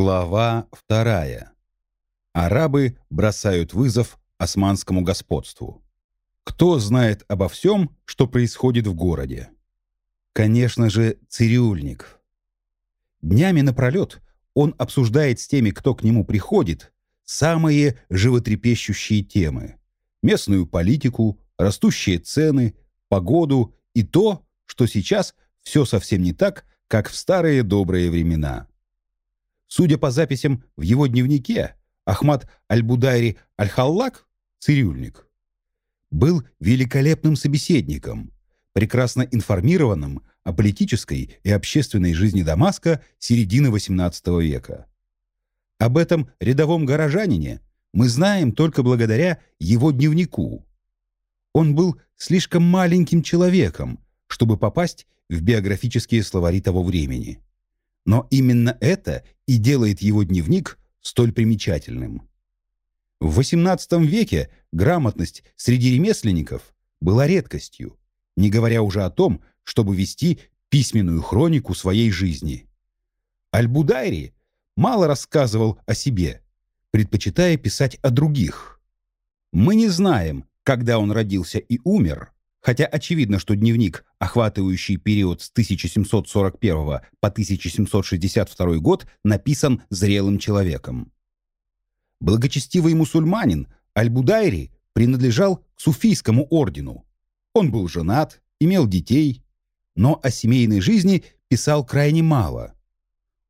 Глава вторая. Арабы бросают вызов османскому господству. Кто знает обо всем, что происходит в городе? Конечно же, цирюльник. Днями напролет он обсуждает с теми, кто к нему приходит, самые животрепещущие темы. Местную политику, растущие цены, погоду и то, что сейчас все совсем не так, как в старые добрые времена. Судя по записям в его дневнике, Ахмад Аль-Будайри Аль-Халлак, цирюльник, был великолепным собеседником, прекрасно информированным о политической и общественной жизни Дамаска середины XVIII века. Об этом рядовом горожанине мы знаем только благодаря его дневнику. Он был слишком маленьким человеком, чтобы попасть в биографические словари того времени. Но именно это и делает его дневник столь примечательным. В XVIII веке грамотность среди ремесленников была редкостью, не говоря уже о том, чтобы вести письменную хронику своей жизни. Аль-Будайри мало рассказывал о себе, предпочитая писать о других. Мы не знаем, когда он родился и умер, хотя очевидно, что дневник, охватывающий период с 1741 по 1762 год, написан зрелым человеком. Благочестивый мусульманин Аль-Будайри принадлежал к суфийскому ордену. Он был женат, имел детей, но о семейной жизни писал крайне мало.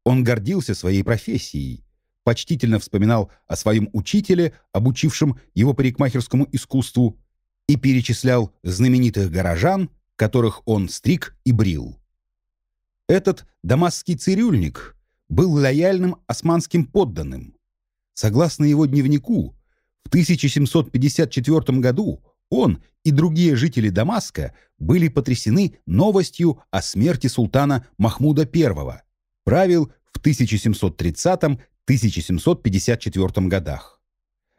Он гордился своей профессией, почтительно вспоминал о своем учителе, обучившем его парикмахерскому искусству, и перечислял знаменитых горожан, которых он стриг и брил. Этот дамасский цирюльник был лояльным османским подданным. Согласно его дневнику, в 1754 году он и другие жители Дамаска были потрясены новостью о смерти султана Махмуда I, правил в 1730-1754 годах.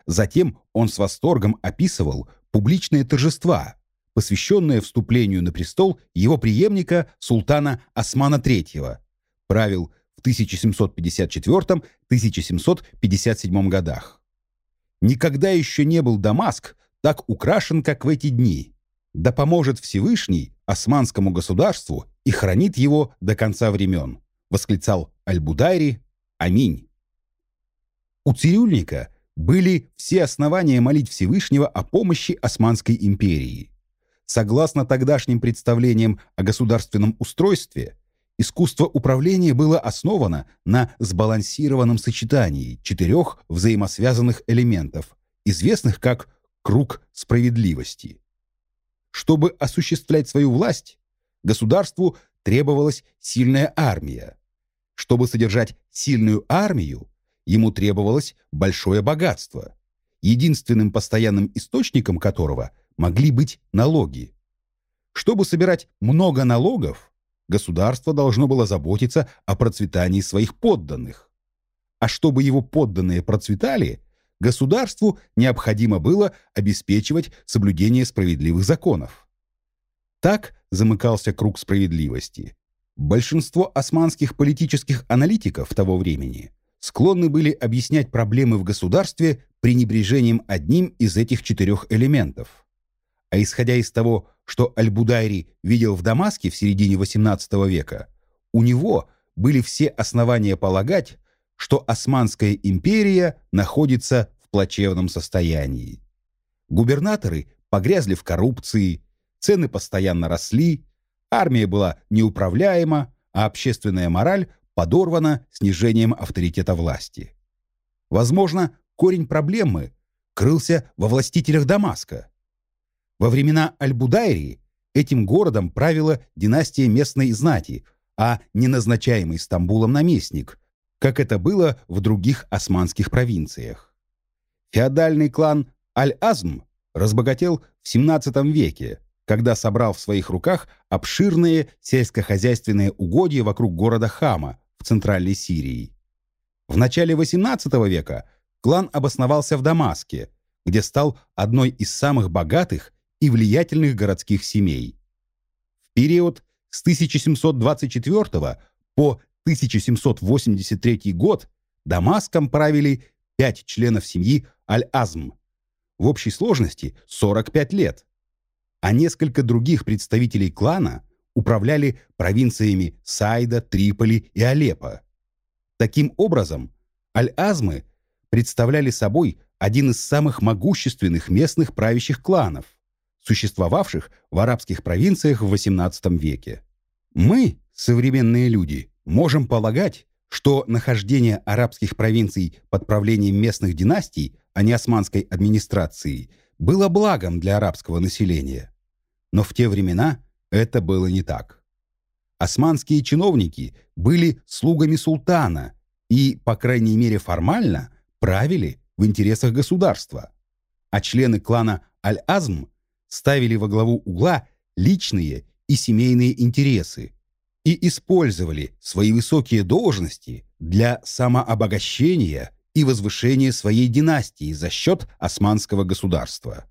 Затем он с восторгом описывал публичные торжества, посвященные вступлению на престол его преемника султана Османа III, правил в 1754-1757 годах. Никогда еще не был Дамаск так украшен, как в эти дни. Да поможет Всевышний османскому государству и хранит его до конца времен, восклицал Аль-Будайри. Аминь. У цирюльника были все основания молить Всевышнего о помощи Османской империи. Согласно тогдашним представлениям о государственном устройстве, искусство управления было основано на сбалансированном сочетании четырех взаимосвязанных элементов, известных как «круг справедливости». Чтобы осуществлять свою власть, государству требовалась сильная армия. Чтобы содержать сильную армию, ему требовалось большое богатство, единственным постоянным источником которого могли быть налоги. Чтобы собирать много налогов, государство должно было заботиться о процветании своих подданных. А чтобы его подданные процветали, государству необходимо было обеспечивать соблюдение справедливых законов. Так замыкался круг справедливости. Большинство османских политических аналитиков того времени склонны были объяснять проблемы в государстве пренебрежением одним из этих четырех элементов. А исходя из того, что Аль-Будайри видел в Дамаске в середине XVIII века, у него были все основания полагать, что Османская империя находится в плачевном состоянии. Губернаторы погрязли в коррупции, цены постоянно росли, армия была неуправляема, а общественная мораль подорвана снижением авторитета власти. Возможно, корень проблемы крылся во властителях Дамаска. Во времена Аль-Будайри этим городом правила династия местной знати, а не назначаемый Стамбулом наместник, как это было в других османских провинциях. Феодальный клан Аль-Азм разбогател в XVII веке, когда собрал в своих руках обширные сельскохозяйственные угодья вокруг города Хама, в Центральной Сирии. В начале XVIII века клан обосновался в Дамаске, где стал одной из самых богатых и влиятельных городских семей. В период с 1724 по 1783 год Дамаском правили пять членов семьи Аль-Азм. В общей сложности 45 лет. А несколько других представителей клана управляли провинциями Сайда, Триполи и Алеппо. Таким образом, Аль-Азмы представляли собой один из самых могущественных местных правящих кланов, существовавших в арабских провинциях в XVIII веке. Мы, современные люди, можем полагать, что нахождение арабских провинций под правлением местных династий, а не османской администрации, было благом для арабского населения. Но в те времена это было не так. Османские чиновники были слугами султана и, по крайней мере формально, правили в интересах государства, а члены клана Аль-Азм ставили во главу угла личные и семейные интересы и использовали свои высокие должности для самообогащения и возвышения своей династии за счет османского государства.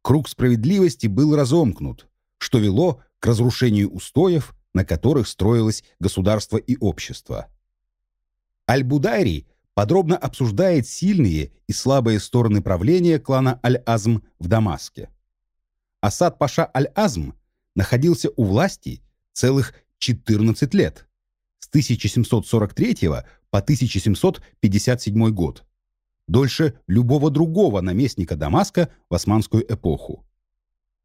Круг справедливости был разомкнут, что вело к разрушению устоев, на которых строилось государство и общество. Аль-Будайри подробно обсуждает сильные и слабые стороны правления клана Аль-Азм в Дамаске. Асад Паша Аль-Азм находился у власти целых 14 лет, с 1743 по 1757 год, дольше любого другого наместника Дамаска в османскую эпоху.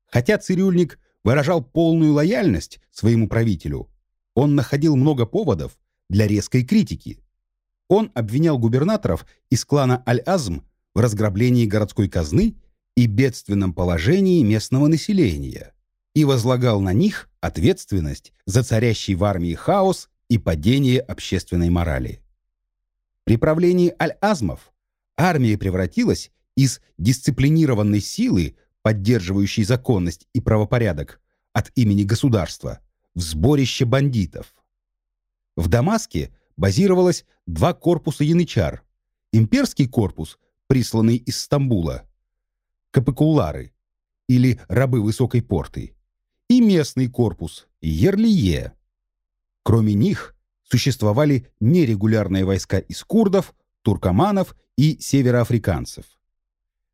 Хотя цирюльник выражал полную лояльность своему правителю, он находил много поводов для резкой критики. Он обвинял губернаторов из клана Аль-Азм в разграблении городской казны и бедственном положении местного населения и возлагал на них ответственность за царящий в армии хаос и падение общественной морали. При правлении Аль-Азмов армия превратилась из дисциплинированной силы, поддерживающей законность и правопорядок от имени государства, в сборище бандитов. В Дамаске базировалось два корпуса янычар. Имперский корпус, присланный из Стамбула, капекулары, или рабы высокой порты, и местный корпус, Ерлие. Кроме них существовали нерегулярные войска из курдов, туркоманов и североафриканцев.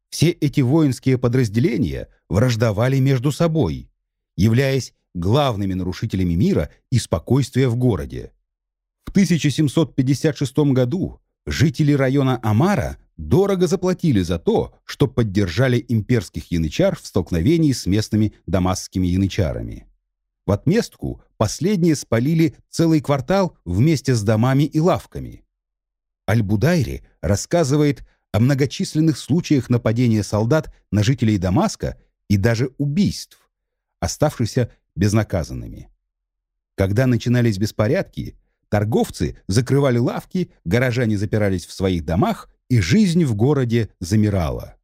Все эти воинские подразделения враждовали между собой, являясь главными нарушителями мира и спокойствия в городе. В 1756 году жители района Амара дорого заплатили за то, что поддержали имперских янычар в столкновении с местными дамасскими янычарами. В отместку последние спалили целый квартал вместе с домами и лавками. Аль-Будайри рассказывает о многочисленных случаях нападения солдат на жителей Дамаска и даже убийств, оставшихся безнаказанными. Когда начинались беспорядки, торговцы закрывали лавки, горожане запирались в своих домах, и жизнь в городе замирала.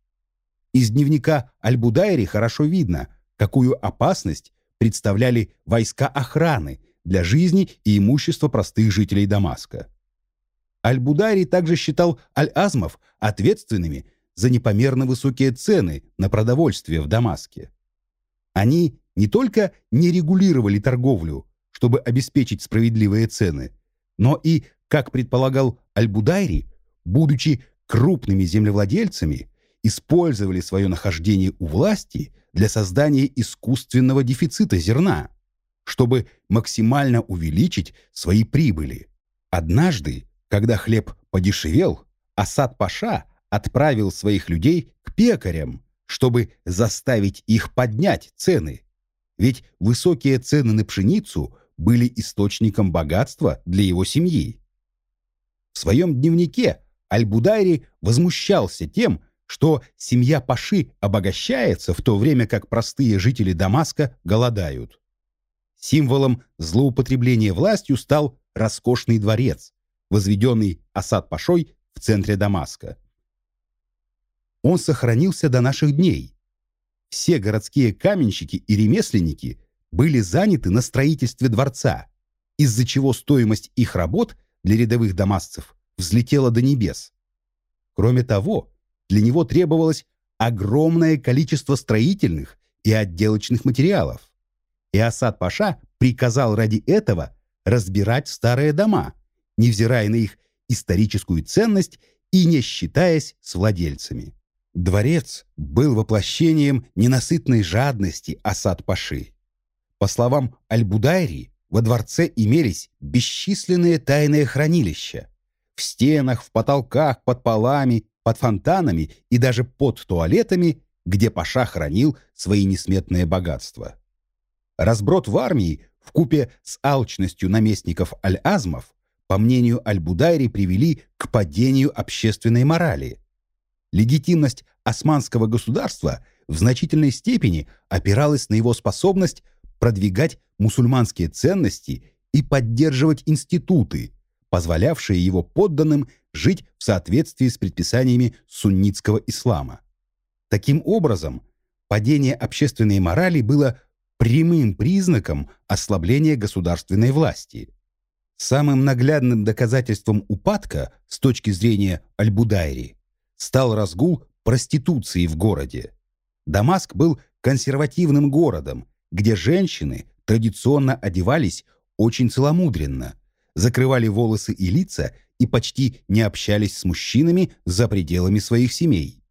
Из дневника Аль-Будайри хорошо видно, какую опасность представляли войска охраны для жизни и имущества простых жителей Дамаска. Аль-Будари также считал Аль-Азмов ответственными за непомерно высокие цены на продовольствие в Дамаске. Они не только не регулировали торговлю, чтобы обеспечить справедливые цены, но и, как предполагал Аль-Будайри, будучи крупными землевладельцами, использовали свое нахождение у власти для создания искусственного дефицита зерна, чтобы максимально увеличить свои прибыли. Однажды, когда хлеб подешевел, Асад Паша отправил своих людей к пекарям, чтобы заставить их поднять цены. Ведь высокие цены на пшеницу были источником богатства для его семьи. В своем дневнике Аль-Будайри возмущался тем, что семья Паши обогащается, в то время как простые жители Дамаска голодают. Символом злоупотребления властью стал роскошный дворец, возведенный Асад Пашой в центре Дамаска. Он сохранился до наших дней. Все городские каменщики и ремесленники были заняты на строительстве дворца, из-за чего стоимость их работ для рядовых дамасцев взлетела до небес. Кроме того, для него требовалось огромное количество строительных и отделочных материалов. И Асад Паша приказал ради этого разбирать старые дома, невзирая на их историческую ценность и не считаясь с владельцами. Дворец был воплощением ненасытной жадности Асад-Паши. По словам Аль-Будайри, во дворце имелись бесчисленные тайные хранилища. В стенах, в потолках, под полами, под фонтанами и даже под туалетами, где Паша хранил свои несметные богатства. Разброд в армии в купе с алчностью наместников Аль-Азмов, по мнению Аль-Будайри, привели к падению общественной морали. Легитимность османского государства в значительной степени опиралась на его способность продвигать мусульманские ценности и поддерживать институты, позволявшие его подданным жить в соответствии с предписаниями суннитского ислама. Таким образом, падение общественной морали было прямым признаком ослабления государственной власти. Самым наглядным доказательством упадка с точки зрения Аль-Будайри стал разгул проституции в городе. Дамаск был консервативным городом, где женщины традиционно одевались очень целомудренно, закрывали волосы и лица и почти не общались с мужчинами за пределами своих семей.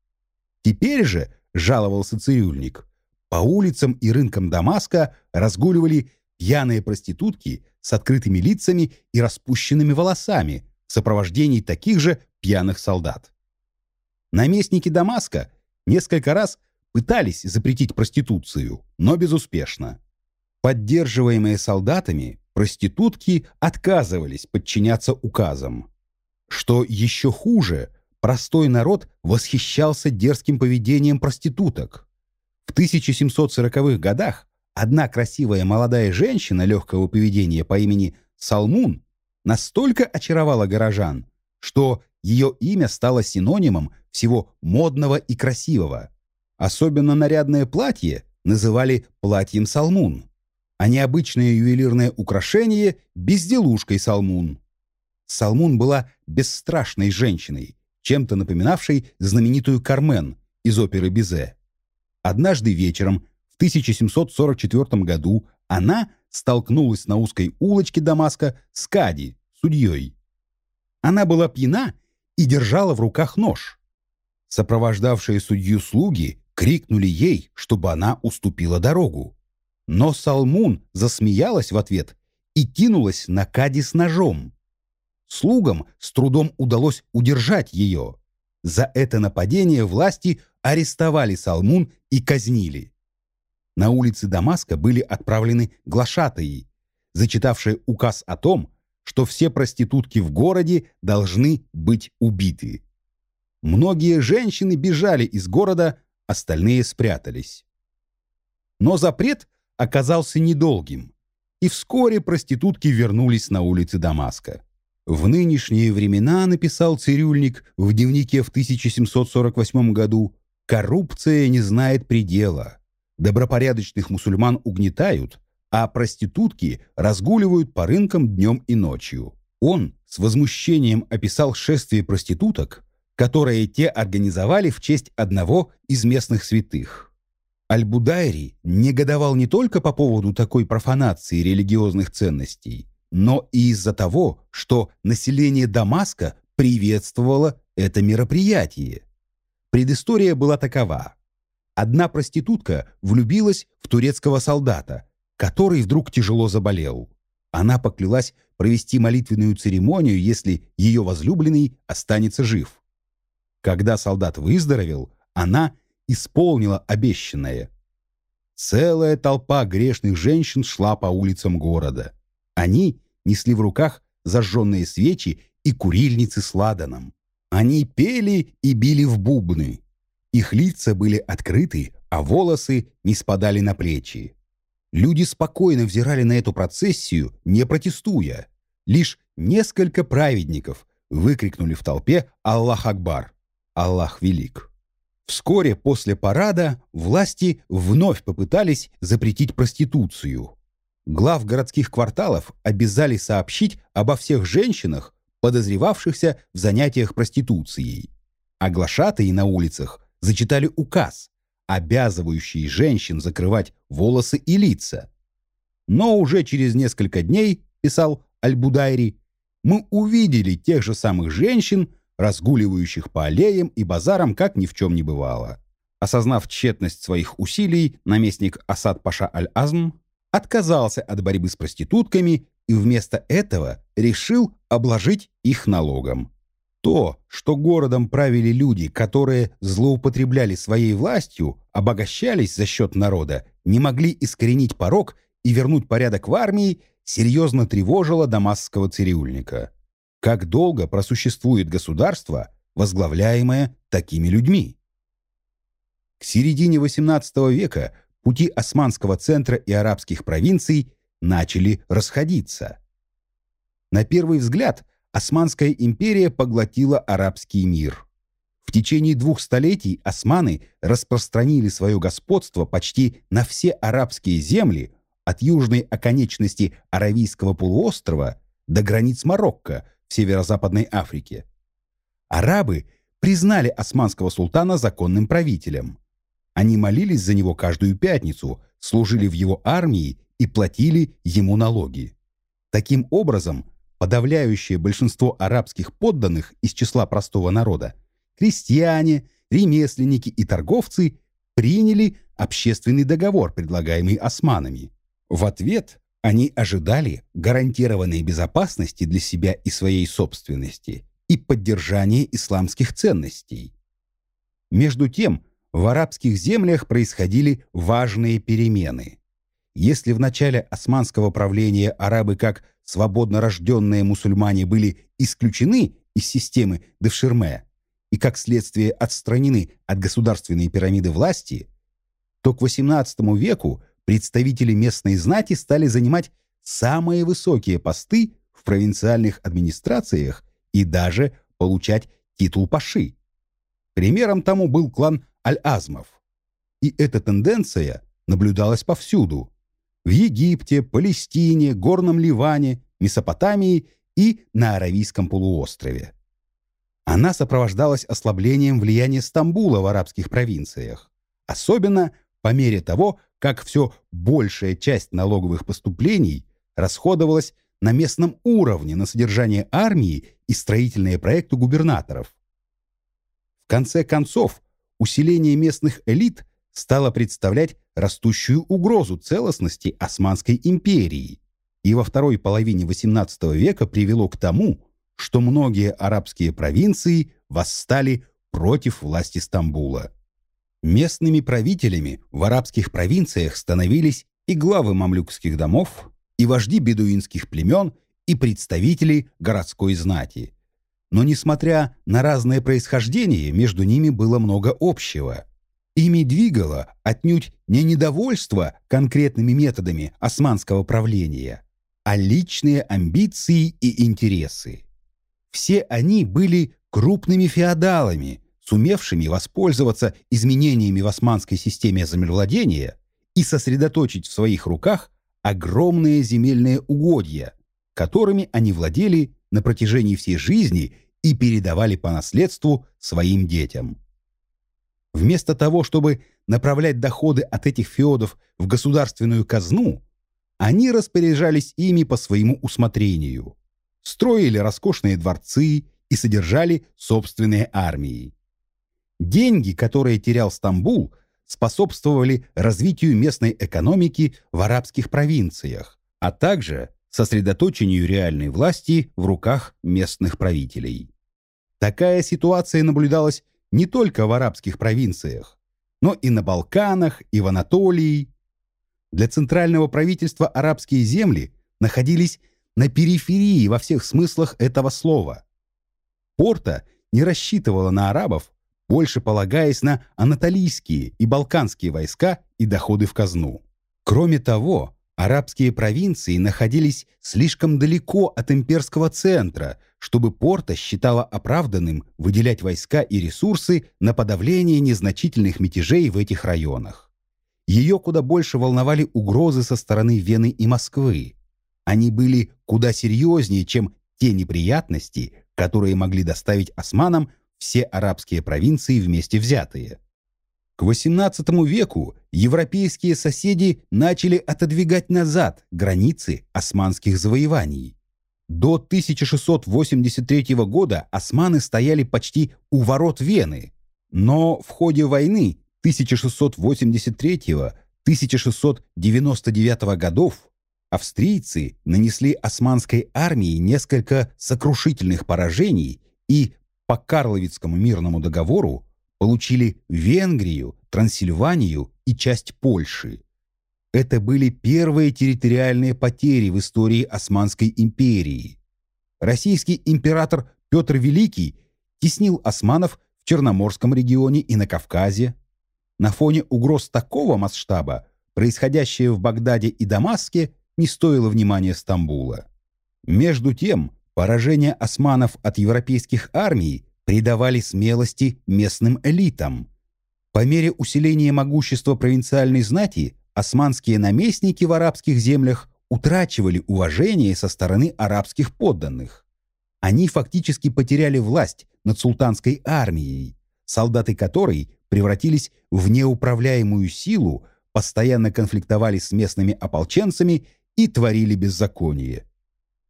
Теперь же, жаловался цирюльник, по улицам и рынкам Дамаска разгуливали пьяные проститутки с открытыми лицами и распущенными волосами в сопровождении таких же пьяных солдат. Наместники Дамаска несколько раз пытались запретить проституцию, но безуспешно. Поддерживаемые солдатами, проститутки отказывались подчиняться указам. Что еще хуже, простой народ восхищался дерзким поведением проституток. В 1740-х годах одна красивая молодая женщина легкого поведения по имени Салмун настолько очаровала горожан, что ее имя стало синонимом всего модного и красивого. Особенно нарядное платье называли платьем Салмун, а необычное ювелирное украшение – безделушкой Салмун. Салмун была бесстрашной женщиной, чем-то напоминавшей знаменитую Кармен из оперы Бизе. Однажды вечером в 1744 году она столкнулась на узкой улочке Дамаска с Кади, судьей. Она была пьяна и держала в руках нож. Сопровождавшие судью слуги крикнули ей, чтобы она уступила дорогу. Но Салмун засмеялась в ответ и кинулась на Кади с ножом. Слугам с трудом удалось удержать ее. За это нападение власти арестовали Салмун и казнили. На улице Дамаска были отправлены глашатаи, зачитавшие указ о том, что все проститутки в городе должны быть убиты. Многие женщины бежали из города, остальные спрятались. Но запрет оказался недолгим, и вскоре проститутки вернулись на улицы Дамаска. В нынешние времена, написал цирюльник в дневнике в 1748 году, коррупция не знает предела. Добропорядочных мусульман угнетают, а проститутки разгуливают по рынкам днем и ночью. Он с возмущением описал шествие проституток, которое те организовали в честь одного из местных святых. Аль-Будайри негодовал не только по поводу такой профанации религиозных ценностей, но и из-за того, что население Дамаска приветствовало это мероприятие. Предыстория была такова. Одна проститутка влюбилась в турецкого солдата, который вдруг тяжело заболел. Она поклялась провести молитвенную церемонию, если ее возлюбленный останется жив. Когда солдат выздоровел, она исполнила обещанное. Целая толпа грешных женщин шла по улицам города. Они несли в руках зажженные свечи и курильницы с ладаном. Они пели и били в бубны. Их лица были открыты, а волосы не спадали на плечи. Люди спокойно взирали на эту процессию, не протестуя. Лишь несколько праведников выкрикнули в толпе «Аллах Акбар!» Аллах велик. Вскоре после парада власти вновь попытались запретить проституцию. Глав городских кварталов обязали сообщить обо всех женщинах, подозревавшихся в занятиях проституцией. Оглашатые на улицах зачитали указ, обязывающий женщин закрывать волосы и лица. Но уже через несколько дней, писал Аль-Будайри, мы увидели тех же самых женщин, разгуливающих по аллеям и базарам, как ни в чем не бывало. Осознав тщетность своих усилий, наместник Асад Паша Аль-Азм отказался от борьбы с проститутками и вместо этого решил обложить их налогом. То, что городом правили люди, которые злоупотребляли своей властью, обогащались за счет народа, не могли искоренить порог и вернуть порядок в армии, серьезно тревожило дамасского цирюльника. Как долго просуществует государство, возглавляемое такими людьми? К середине XVIII века пути османского центра и арабских провинций начали расходиться. На первый взгляд, Османская империя поглотила арабский мир. В течение двух столетий османы распространили свое господство почти на все арабские земли, от южной оконечности Аравийского полуострова до границ Марокко северо-западной Африке. Арабы признали османского султана законным правителем. Они молились за него каждую пятницу, служили в его армии и платили ему налоги. Таким образом, подавляющее большинство арабских подданных из числа простого народа, крестьяне, ремесленники и торговцы приняли общественный договор, предлагаемый османами. В ответ они ожидали гарантированной безопасности для себя и своей собственности и поддержания исламских ценностей. Между тем, в арабских землях происходили важные перемены. Если в начале османского правления арабы как свободно рожденные мусульмане были исключены из системы Девширме и как следствие отстранены от государственной пирамиды власти, то к XVIII веку представители местной знати стали занимать самые высокие посты в провинциальных администрациях и даже получать титул паши. Примером тому был клан Аль-Азмов. И эта тенденция наблюдалась повсюду. В Египте, Палестине, Горном Ливане, Месопотамии и на Аравийском полуострове. Она сопровождалась ослаблением влияния Стамбула в арабских провинциях, особенно по мере того, как все большая часть налоговых поступлений расходовалась на местном уровне на содержание армии и строительные проекты губернаторов. В конце концов, усиление местных элит стало представлять растущую угрозу целостности Османской империи и во второй половине XVIII века привело к тому, что многие арабские провинции восстали против власти Стамбула. Местными правителями в арабских провинциях становились и главы мамлюкских домов, и вожди бедуинских племен, и представители городской знати – но, несмотря на разное происхождение, между ними было много общего. Ими двигало отнюдь не недовольство конкретными методами османского правления, а личные амбиции и интересы. Все они были крупными феодалами, сумевшими воспользоваться изменениями в османской системе землевладения и сосредоточить в своих руках огромные земельные угодья, которыми они владели на протяжении всей жизни и передавали по наследству своим детям. Вместо того, чтобы направлять доходы от этих феодов в государственную казну, они распоряжались ими по своему усмотрению, строили роскошные дворцы и содержали собственные армии. Деньги, которые терял Стамбул, способствовали развитию местной экономики в арабских провинциях, а также сосредоточению реальной власти в руках местных правителей. Такая ситуация наблюдалась не только в арабских провинциях, но и на Балканах, и в Анатолии. Для центрального правительства арабские земли находились на периферии во всех смыслах этого слова. Порта не рассчитывала на арабов, больше полагаясь на анатолийские и балканские войска и доходы в казну. Кроме того, Арабские провинции находились слишком далеко от имперского центра, чтобы Порта считала оправданным выделять войска и ресурсы на подавление незначительных мятежей в этих районах. Ее куда больше волновали угрозы со стороны Вены и Москвы. Они были куда серьезнее, чем те неприятности, которые могли доставить османам все арабские провинции вместе взятые. К XVIII веку европейские соседи начали отодвигать назад границы османских завоеваний. До 1683 года османы стояли почти у ворот Вены, но в ходе войны 1683-1699 годов австрийцы нанесли османской армии несколько сокрушительных поражений и по Карловицкому мирному договору получили Венгрию, Трансильванию и часть Польши. Это были первые территориальные потери в истории Османской империи. Российский император Петр Великий теснил османов в Черноморском регионе и на Кавказе. На фоне угроз такого масштаба происходящее в Багдаде и Дамаске не стоило внимания Стамбула. Между тем, поражение османов от европейских армий придавали смелости местным элитам. По мере усиления могущества провинциальной знати османские наместники в арабских землях утрачивали уважение со стороны арабских подданных. Они фактически потеряли власть над султанской армией, солдаты которой превратились в неуправляемую силу, постоянно конфликтовали с местными ополченцами и творили беззаконие.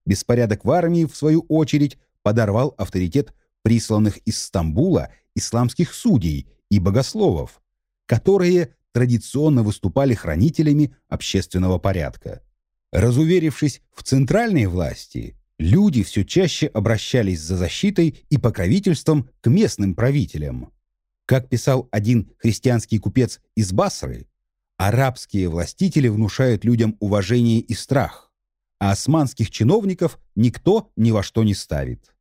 Беспорядок в армии, в свою очередь, подорвал авторитет присланных из Стамбула исламских судей и богословов, которые традиционно выступали хранителями общественного порядка. Разуверившись в центральной власти, люди все чаще обращались за защитой и покровительством к местным правителям. Как писал один христианский купец из Басры, Арабские властители внушают людям уважение и страх, а османских чиновников никто ни во что не ставит.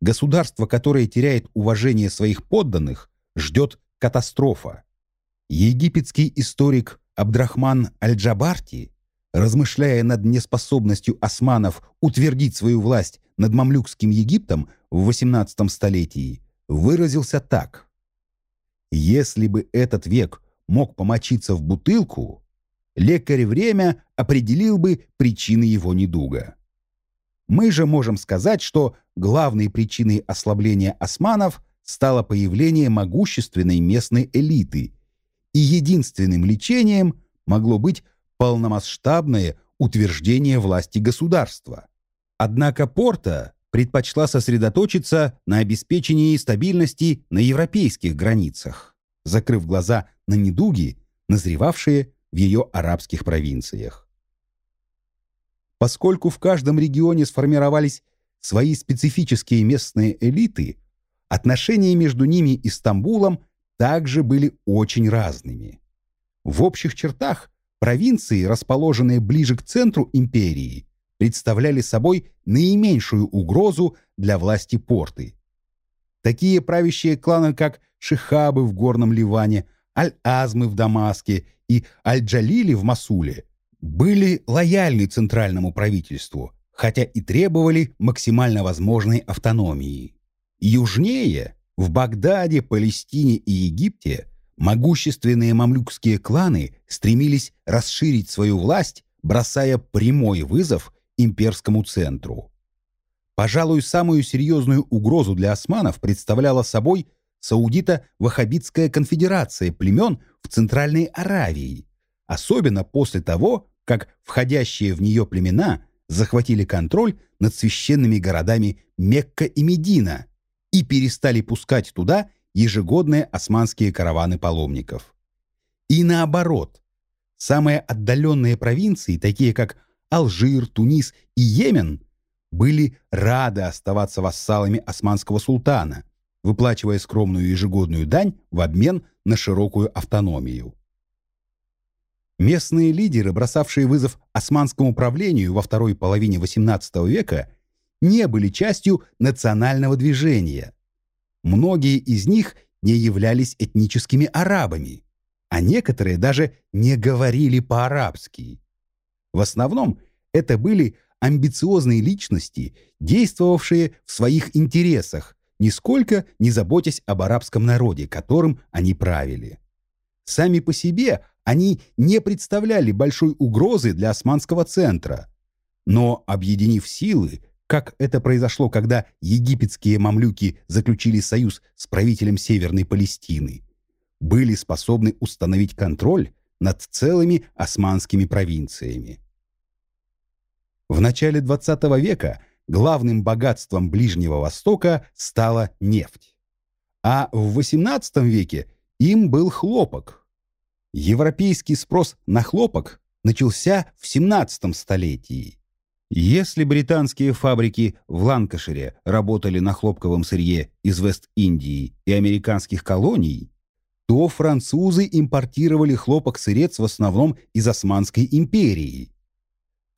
Государство, которое теряет уважение своих подданных, ждет катастрофа. Египетский историк Абдрахман Аль-Джабарти, размышляя над неспособностью османов утвердить свою власть над мамлюкским Египтом в XVIII столетии, выразился так. «Если бы этот век мог помочиться в бутылку, лекарь время определил бы причины его недуга. Мы же можем сказать, что главной причиной ослабления османов стало появление могущественной местной элиты, и единственным лечением могло быть полномасштабное утверждение власти государства. Однако Порта предпочла сосредоточиться на обеспечении стабильности на европейских границах, закрыв глаза на недуги, назревавшие в ее арабских провинциях. Поскольку в каждом регионе сформировались свои специфические местные элиты, отношения между ними и Стамбулом также были очень разными. В общих чертах провинции, расположенные ближе к центру империи, представляли собой наименьшую угрозу для власти порты. Такие правящие кланы, как Шихабы в Горном Ливане, Аль-Азмы в Дамаске и Аль-Джалили в Масуле были лояльны центральному правительству, хотя и требовали максимально возможной автономии. Южнее, в Багдаде, Палестине и Египте, могущественные мамлюкские кланы стремились расширить свою власть, бросая прямой вызов имперскому центру. Пожалуй, самую серьезную угрозу для османов представляла собой – Саудито-Ваххабитская конфедерация племен в Центральной Аравии, особенно после того, как входящие в нее племена захватили контроль над священными городами Мекка и Медина и перестали пускать туда ежегодные османские караваны паломников. И наоборот, самые отдаленные провинции, такие как Алжир, Тунис и Йемен, были рады оставаться вассалами османского султана – выплачивая скромную ежегодную дань в обмен на широкую автономию. Местные лидеры, бросавшие вызов османскому правлению во второй половине XVIII века, не были частью национального движения. Многие из них не являлись этническими арабами, а некоторые даже не говорили по-арабски. В основном это были амбициозные личности, действовавшие в своих интересах, нисколько не заботясь об арабском народе, которым они правили. Сами по себе они не представляли большой угрозы для османского центра. Но, объединив силы, как это произошло, когда египетские мамлюки заключили союз с правителем Северной Палестины, были способны установить контроль над целыми османскими провинциями. В начале XX века главным богатством Ближнего Востока стала нефть. А в XVIII веке им был хлопок. Европейский спрос на хлопок начался в XVII столетии. Если британские фабрики в Ланкашире работали на хлопковом сырье из Вест-Индии и американских колоний, то французы импортировали хлопок-сырец в основном из Османской империи.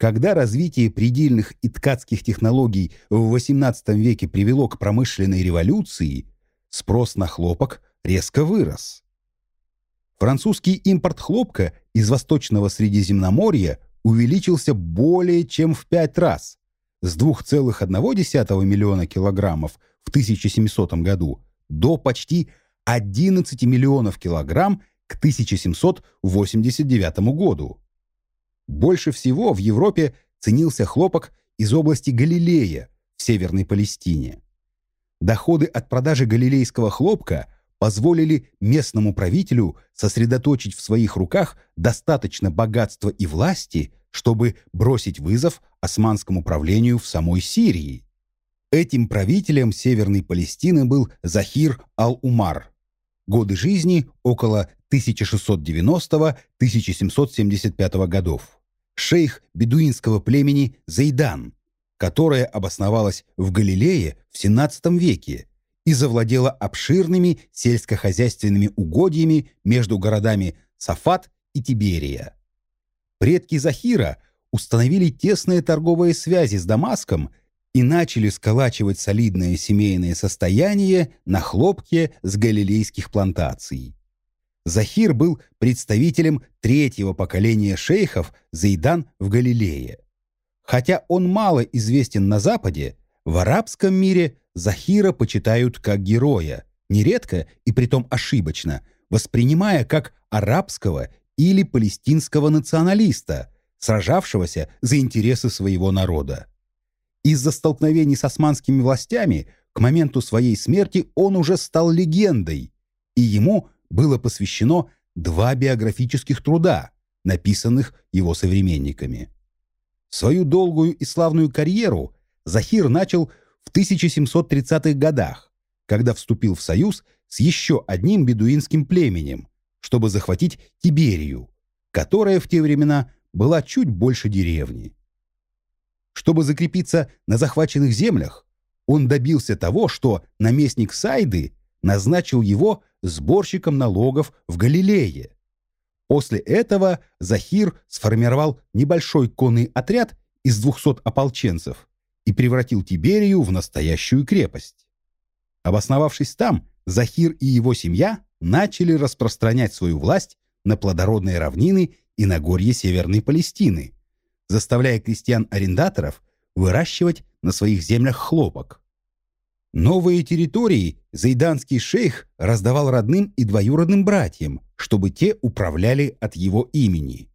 Когда развитие предельных и ткацких технологий в XVIII веке привело к промышленной революции, спрос на хлопок резко вырос. Французский импорт хлопка из Восточного Средиземноморья увеличился более чем в пять раз с 2,1 миллиона килограммов в 1700 году до почти 11 миллионов килограмм к 1789 году. Больше всего в Европе ценился хлопок из области Галилея в Северной Палестине. Доходы от продажи галилейского хлопка позволили местному правителю сосредоточить в своих руках достаточно богатства и власти, чтобы бросить вызов османскому правлению в самой Сирии. Этим правителем Северной Палестины был Захир ал-Умар. Годы жизни около 1690-1775 годов. Шейх бедуинского племени Зайдан, которое обосновалось в Галилее в XVII веке и завладела обширными сельскохозяйственными угодьями между городами Сафат и Тиберия. Предки Захира установили тесные торговые связи с Дамаском и начали сколачивать солидное семейное состояние на хлопке с галилейских плантаций. Захир был представителем третьего поколения шейхов Зайдан в Галилее. Хотя он мало известен на Западе, в арабском мире Захира почитают как героя, нередко и притом ошибочно, воспринимая как арабского или палестинского националиста, сражавшегося за интересы своего народа. Из-за столкновений с османскими властями к моменту своей смерти он уже стал легендой, и ему было посвящено два биографических труда, написанных его современниками. Свою долгую и славную карьеру Захир начал в 1730-х годах, когда вступил в союз с еще одним бедуинским племенем, чтобы захватить Тиберию, которая в те времена была чуть больше деревни. Чтобы закрепиться на захваченных землях, он добился того, что наместник Сайды назначил его сборщиком налогов в Галилее. После этого Захир сформировал небольшой конный отряд из 200 ополченцев и превратил Тиберию в настоящую крепость. Обосновавшись там, Захир и его семья начали распространять свою власть на плодородные равнины и на горье Северной Палестины, заставляя крестьян-арендаторов выращивать на своих землях хлопок. Новые территории зайданский шейх раздавал родным и двоюродным братьям, чтобы те управляли от его имени.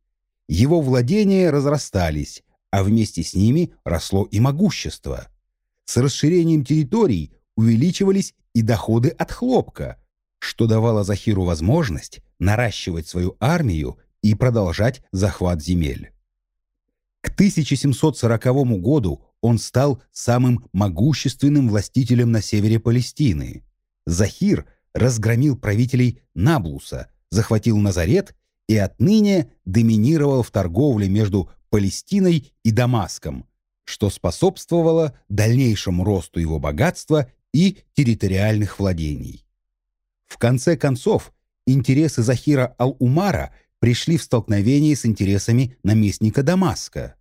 Его владения разрастались, а вместе с ними росло и могущество. С расширением территорий увеличивались и доходы от хлопка, что давало Захиру возможность наращивать свою армию и продолжать захват земель. К 1740 году он стал самым могущественным властителем на севере Палестины. Захир разгромил правителей Наблуса, захватил Назарет и отныне доминировал в торговле между Палестиной и Дамаском, что способствовало дальнейшему росту его богатства и территориальных владений. В конце концов, интересы Захира Ал-Умара пришли в столкновение с интересами наместника Дамаска.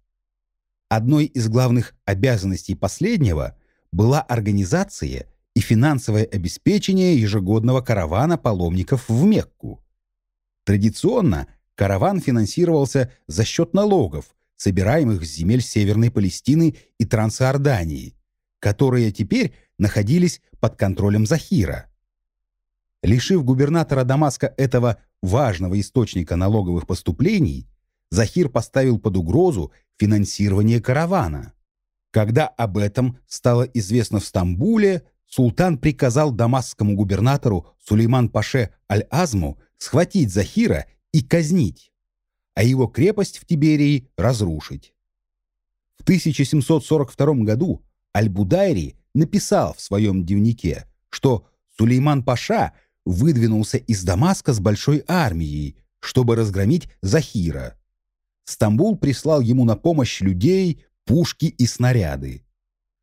Одной из главных обязанностей последнего была организация и финансовое обеспечение ежегодного каравана паломников в Мекку. Традиционно караван финансировался за счет налогов, собираемых с земель Северной Палестины и Трансиордании, которые теперь находились под контролем Захира. Лишив губернатора Дамаска этого важного источника налоговых поступлений, Захир поставил под угрозу финансирование каравана. Когда об этом стало известно в Стамбуле, султан приказал дамасскому губернатору Сулейман-Паше Аль-Азму схватить Захира и казнить, а его крепость в Тиберии разрушить. В 1742 году Аль-Будайри написал в своем дневнике, что Сулейман Паша выдвинулся из Дамаска с большой армией, чтобы разгромить Захира. Стамбул прислал ему на помощь людей, пушки и снаряды.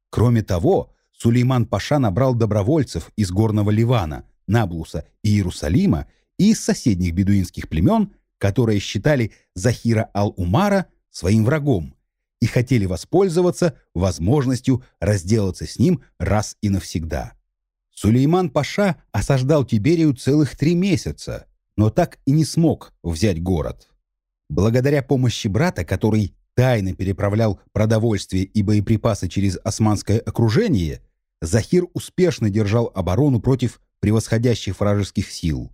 Кроме того, Сулейман Паша набрал добровольцев из Горного Ливана, Наблуса и Иерусалима и из соседних бедуинских племен, которые считали Захира Ал-Умара своим врагом и хотели воспользоваться возможностью разделаться с ним раз и навсегда. Сулейман Паша осаждал Тиберию целых три месяца, но так и не смог взять город. Благодаря помощи брата, который тайно переправлял продовольствие и боеприпасы через османское окружение, Захир успешно держал оборону против превосходящих вражеских сил.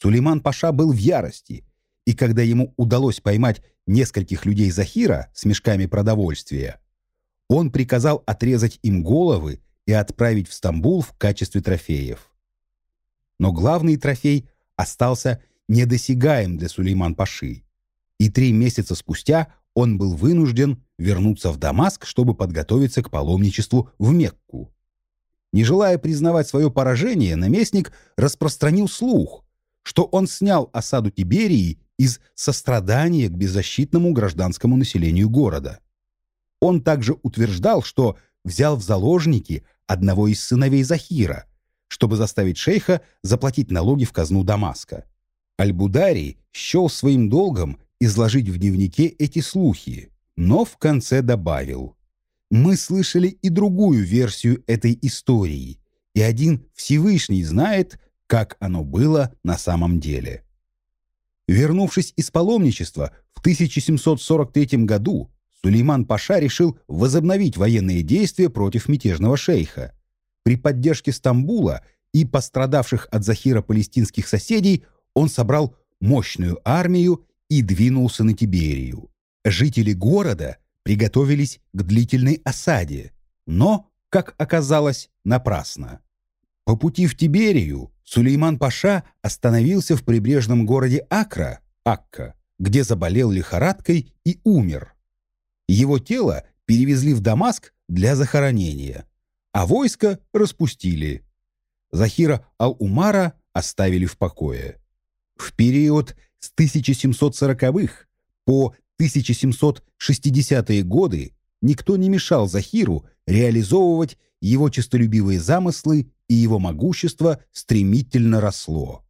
Сулейман Паша был в ярости, и когда ему удалось поймать нескольких людей Захира с мешками продовольствия, он приказал отрезать им головы и отправить в Стамбул в качестве трофеев. Но главный трофей остался недосягаем для Сулейман-Паши, и три месяца спустя он был вынужден вернуться в Дамаск, чтобы подготовиться к паломничеству в Мекку. Не желая признавать свое поражение, наместник распространил слух, что он снял осаду Тиберии из сострадания к беззащитному гражданскому населению города. Он также утверждал, что взял в заложники одного из сыновей Захира, чтобы заставить шейха заплатить налоги в казну Дамаска. Аль-Будари счел своим долгом изложить в дневнике эти слухи, но в конце добавил «Мы слышали и другую версию этой истории, и один Всевышний знает, как оно было на самом деле». Вернувшись из паломничества в 1743 году, Сулейман Паша решил возобновить военные действия против мятежного шейха. При поддержке Стамбула и пострадавших от Захира палестинских соседей он собрал мощную армию и двинулся на Тиберию. Жители города приготовились к длительной осаде, но, как оказалось, напрасно. По пути в Тиберию Сулейман Паша остановился в прибрежном городе Акра, Акка, где заболел лихорадкой и умер. Его тело перевезли в Дамаск для захоронения, а войско распустили. Захира Ал-Умара оставили в покое. В период с 1740-х по 1760-е годы никто не мешал Захиру реализовывать его честолюбивые замыслы, и его могущество стремительно росло.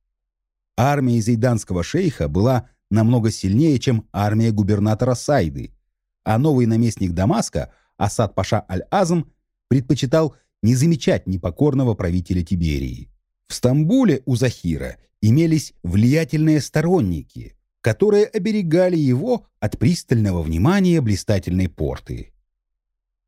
Армия зейданского шейха была намного сильнее, чем армия губернатора Сайды, а новый наместник Дамаска, Асад Паша Аль-Азм, предпочитал не замечать непокорного правителя Тиберии. В Стамбуле у Захира имелись влиятельные сторонники, которые оберегали его от пристального внимания блистательной порты.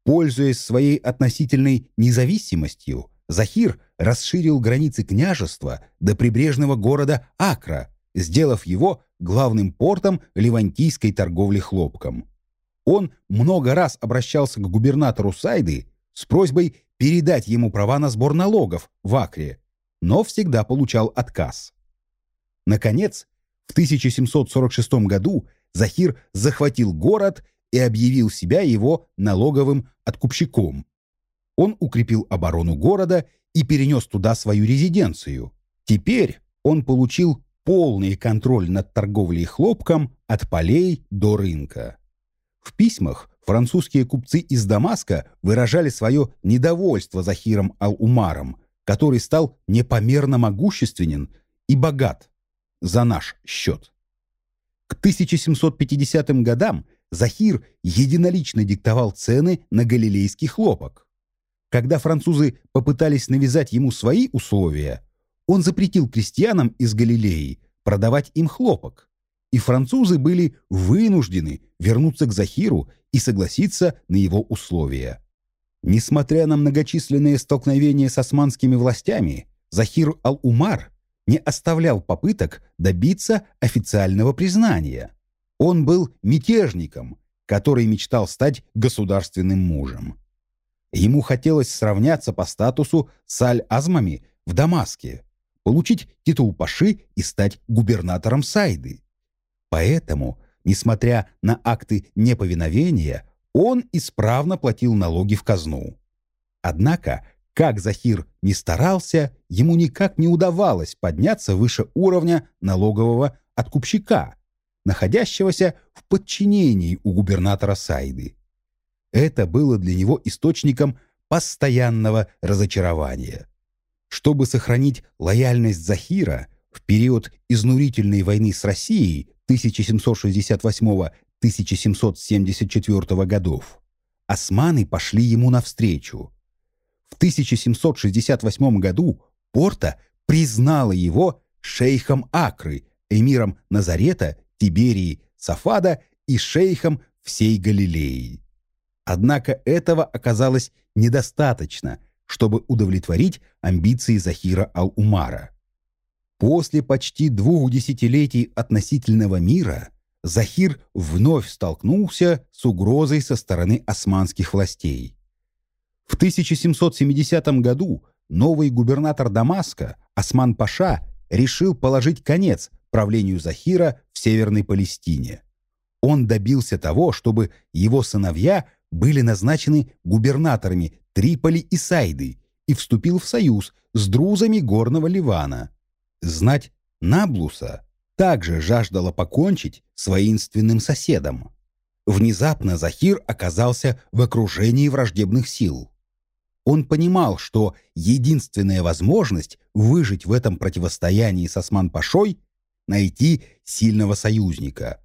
Пользуясь своей относительной независимостью, Захир расширил границы княжества до прибрежного города Акра, сделав его главным портом ливантийской торговли хлопком. Он много раз обращался к губернатору Сайды с просьбой передать ему права на сбор налогов в Акре, но всегда получал отказ. Наконец, в 1746 году Захир захватил город и объявил себя его налоговым откупщиком. Он укрепил оборону города и перенес туда свою резиденцию. Теперь он получил полный контроль над торговлей хлопком от полей до рынка. В письмах французские купцы из Дамаска выражали свое недовольство Захиром Ал-Умаром, который стал непомерно могущественен и богат за наш счет. К 1750 годам Захир единолично диктовал цены на галилейский хлопок. Когда французы попытались навязать ему свои условия, он запретил крестьянам из Галилеи продавать им хлопок, и французы были вынуждены вернуться к Захиру и согласиться на его условия. Несмотря на многочисленные столкновения с османскими властями, Захир Ал-Умар не оставлял попыток добиться официального признания. Он был мятежником, который мечтал стать государственным мужем. Ему хотелось сравняться по статусу с Аль-Азмами в Дамаске, получить титул Паши и стать губернатором Сайды. Поэтому, несмотря на акты неповиновения, он исправно платил налоги в казну. Однако, как Захир не старался, ему никак не удавалось подняться выше уровня налогового откупщика, находящегося в подчинении у губернатора Сайды. Это было для него источником постоянного разочарования. Чтобы сохранить лояльность Захира в период изнурительной войны с Россией 1768-1774 годов, османы пошли ему навстречу. В 1768 году Порта признала его шейхом Акры, эмиром Назарета, Тиберии, Сафада и шейхом всей Галилеи. Однако этого оказалось недостаточно, чтобы удовлетворить амбиции Захира Ал-Умара. После почти двух десятилетий относительного мира Захир вновь столкнулся с угрозой со стороны османских властей. В 1770 году новый губернатор Дамаска, Осман-Паша, решил положить конец правлению Захира в Северной Палестине. Он добился того, чтобы его сыновья были назначены губернаторами Триполи и Сайды и вступил в союз с друзами Горного Ливана. Знать Наблуса также жаждала покончить с воинственным соседом. Внезапно Захир оказался в окружении враждебных сил. Он понимал, что единственная возможность выжить в этом противостоянии с Осман-Пашой – найти сильного союзника.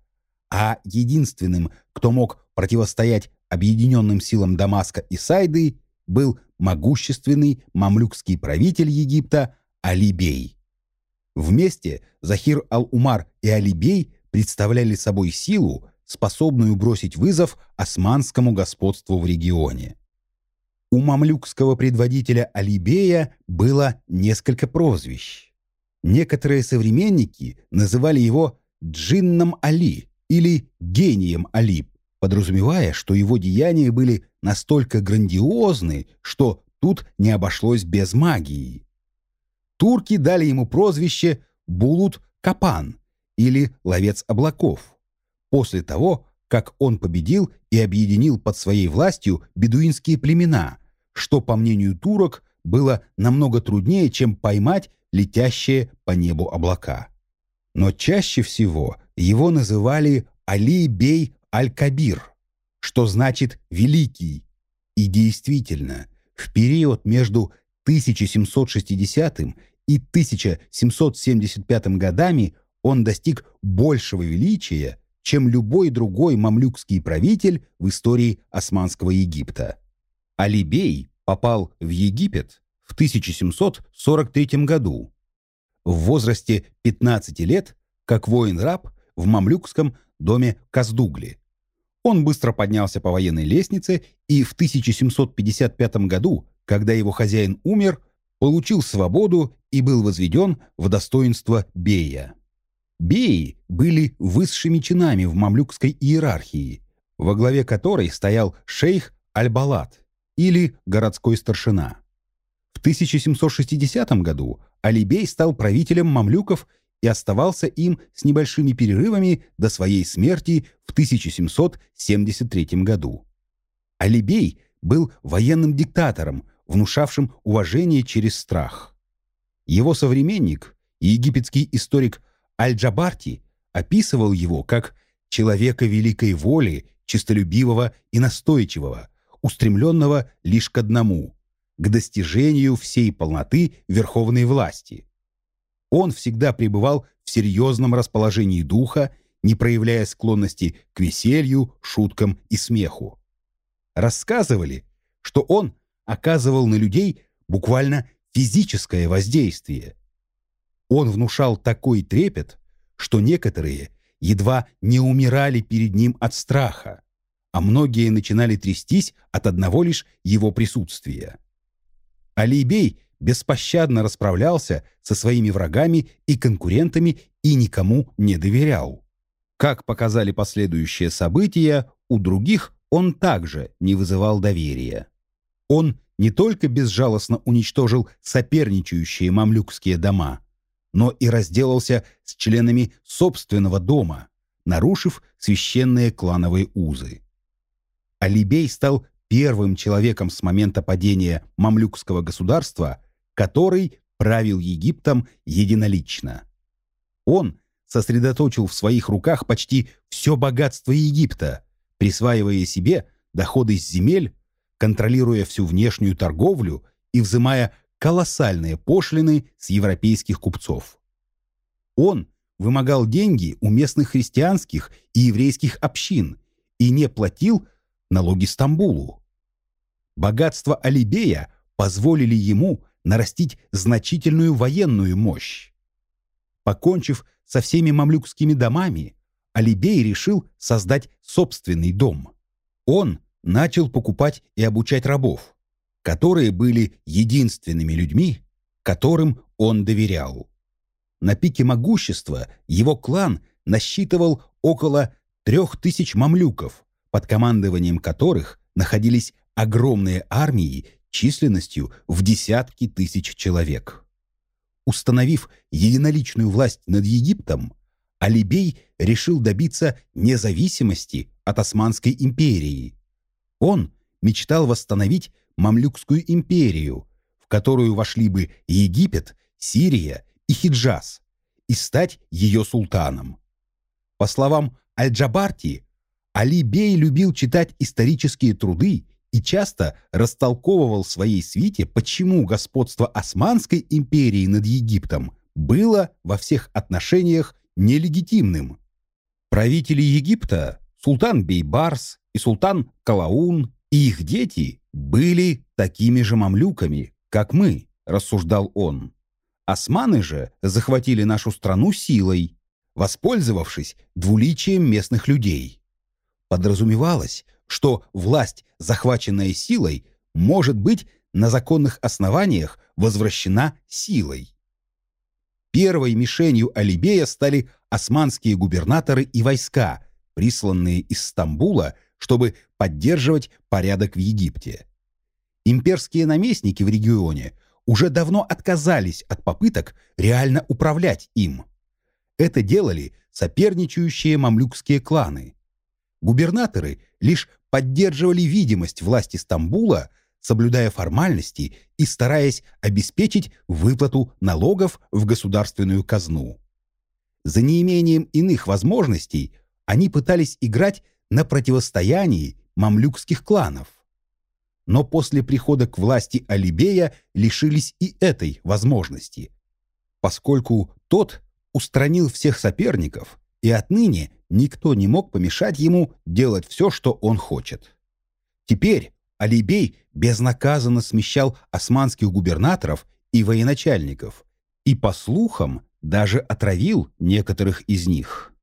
А единственным, кто мог противостоять объединенным силам Дамаска и Сайды, был могущественный мамлюкский правитель Египта Алибей. Вместе Захир ал-Умар и Алибей представляли собой силу, способную бросить вызов османскому господству в регионе. У мамлюкского предводителя Алибея было несколько прозвищ. Некоторые современники называли его Джинном Али или Гением Али, подразумевая, что его деяния были настолько грандиозны, что тут не обошлось без магии. Турки дали ему прозвище Булут Капан или Ловец облаков. После того, как он победил и объединил под своей властью бедуинские племена, что, по мнению турок, было намного труднее, чем поймать летящие по небу облака. Но чаще всего его называли Али-бей Аль-Кабир, что значит «великий». И действительно, в период между 1760 и 1775 годами он достиг большего величия, чем любой другой мамлюкский правитель в истории Османского Египта. Алибей попал в Египет в 1743 году. В возрасте 15 лет, как воин-раб в мамлюкском доме Каздугли. Он быстро поднялся по военной лестнице и в 1755 году, когда его хозяин умер, получил свободу и был возведен в достоинство бея. Беи были высшими чинами в мамлюкской иерархии, во главе которой стоял шейх Аль-Балат или городской старшина. В 1760 году Алибей стал правителем мамлюков и оставался им с небольшими перерывами до своей смерти в 1773 году. Алибей был военным диктатором, внушавшим уважение через страх. Его современник, египетский историк Аль-Джабарти, описывал его как человека великой воли, честолюбивого и настойчивого, устремленного лишь к одному – к достижению всей полноты верховной власти. Он всегда пребывал в серьезном расположении духа, не проявляя склонности к веселью, шуткам и смеху. Рассказывали, что он оказывал на людей буквально физическое воздействие. Он внушал такой трепет, что некоторые едва не умирали перед ним от страха, а многие начинали трястись от одного лишь его присутствия. Алибей беспощадно расправлялся со своими врагами и конкурентами и никому не доверял. Как показали последующие события, у других он также не вызывал доверия. Он не только безжалостно уничтожил соперничающие мамлюкские дома, но и разделался с членами собственного дома, нарушив священные клановые узы. Алибей стал первым человеком с момента падения мамлюкского государства, который правил Египтом единолично. Он сосредоточил в своих руках почти все богатство Египта, присваивая себе доходы с земель, контролируя всю внешнюю торговлю и взимая колоссальные пошлины с европейских купцов. Он вымогал деньги у местных христианских и еврейских общин и не платил налоги Стамбулу. Богатства Алибея позволили ему нарастить значительную военную мощь. Покончив со всеми мамлюкскими домами, Алибей решил создать собственный дом. Он начал покупать и обучать рабов, которые были единственными людьми, которым он доверял. На пике могущества его клан насчитывал около трех тысяч мамлюков, под командованием которых находились огромные армии численностью в десятки тысяч человек. Установив единоличную власть над Египтом, Алибей решил добиться независимости от Османской империи. Он мечтал восстановить Мамлюкскую империю, в которую вошли бы Египет, Сирия и Хиджаз, и стать ее султаном. По словам Аль-Джабарти, Али Бей любил читать исторические труды и часто растолковывал своей свите, почему господство Османской империи над Египтом было во всех отношениях нелегитимным. Правители Египта, султан Бейбарс и султан Калаун и их дети были такими же мамлюками, как мы, рассуждал он. Османы же захватили нашу страну силой, воспользовавшись двуличием местных людей. Подразумевалось, что власть, захваченная силой, может быть на законных основаниях возвращена силой. Первой мишенью Алибея стали османские губернаторы и войска, присланные из Стамбула, чтобы поддерживать порядок в Египте. Имперские наместники в регионе уже давно отказались от попыток реально управлять им. Это делали соперничающие мамлюкские кланы. Губернаторы лишь поддерживали видимость власти Стамбула, соблюдая формальности и стараясь обеспечить выплату налогов в государственную казну. За неимением иных возможностей они пытались играть на противостоянии мамлюкских кланов. Но после прихода к власти Алибея лишились и этой возможности, поскольку тот устранил всех соперников, и отныне никто не мог помешать ему делать все, что он хочет. Теперь Алибей безнаказанно смещал османских губернаторов и военачальников, и, по слухам, даже отравил некоторых из них.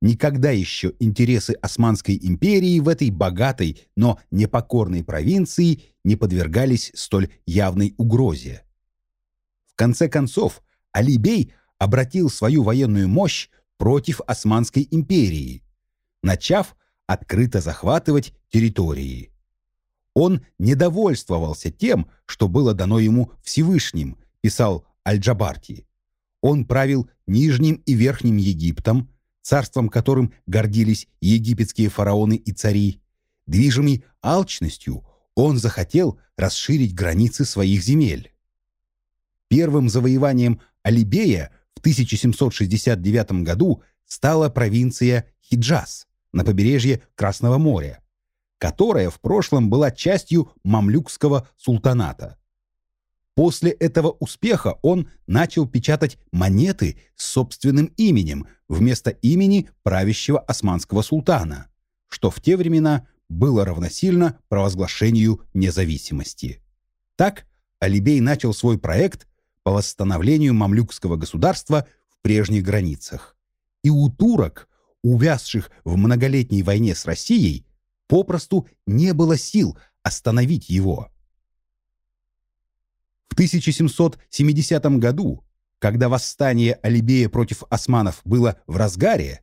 Никогда еще интересы Османской империи в этой богатой, но непокорной провинции не подвергались столь явной угрозе. В конце концов, Алибей обратил свою военную мощь против Османской империи, начав открыто захватывать территории. Он недовольствовался тем, что было дано ему Всевышним, писал Аль-Джабарти. Он правил Нижним и Верхним Египтом, царством которым гордились египетские фараоны и цари. Движимый алчностью, он захотел расширить границы своих земель. Первым завоеванием Алибея – в 1769 году стала провинция Хиджаз на побережье Красного моря, которая в прошлом была частью мамлюкского султаната. После этого успеха он начал печатать монеты с собственным именем вместо имени правящего османского султана, что в те времена было равносильно провозглашению независимости. Так Алибей начал свой проект по восстановлению мамлюкского государства в прежних границах. И у турок, увязших в многолетней войне с Россией, попросту не было сил остановить его. В 1770 году, когда восстание Алибея против османов было в разгаре,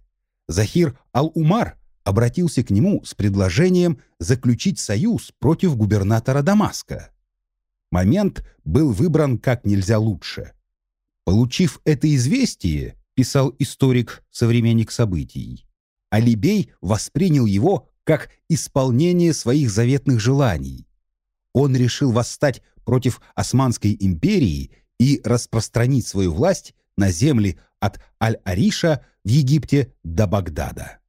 Захир Ал-Умар обратился к нему с предложением заключить союз против губернатора Дамаска. Момент был выбран как нельзя лучше. Получив это известие, писал историк, современник событий, Алибей воспринял его как исполнение своих заветных желаний. Он решил восстать против Османской империи и распространить свою власть на земли от Аль-Ариша в Египте до Багдада.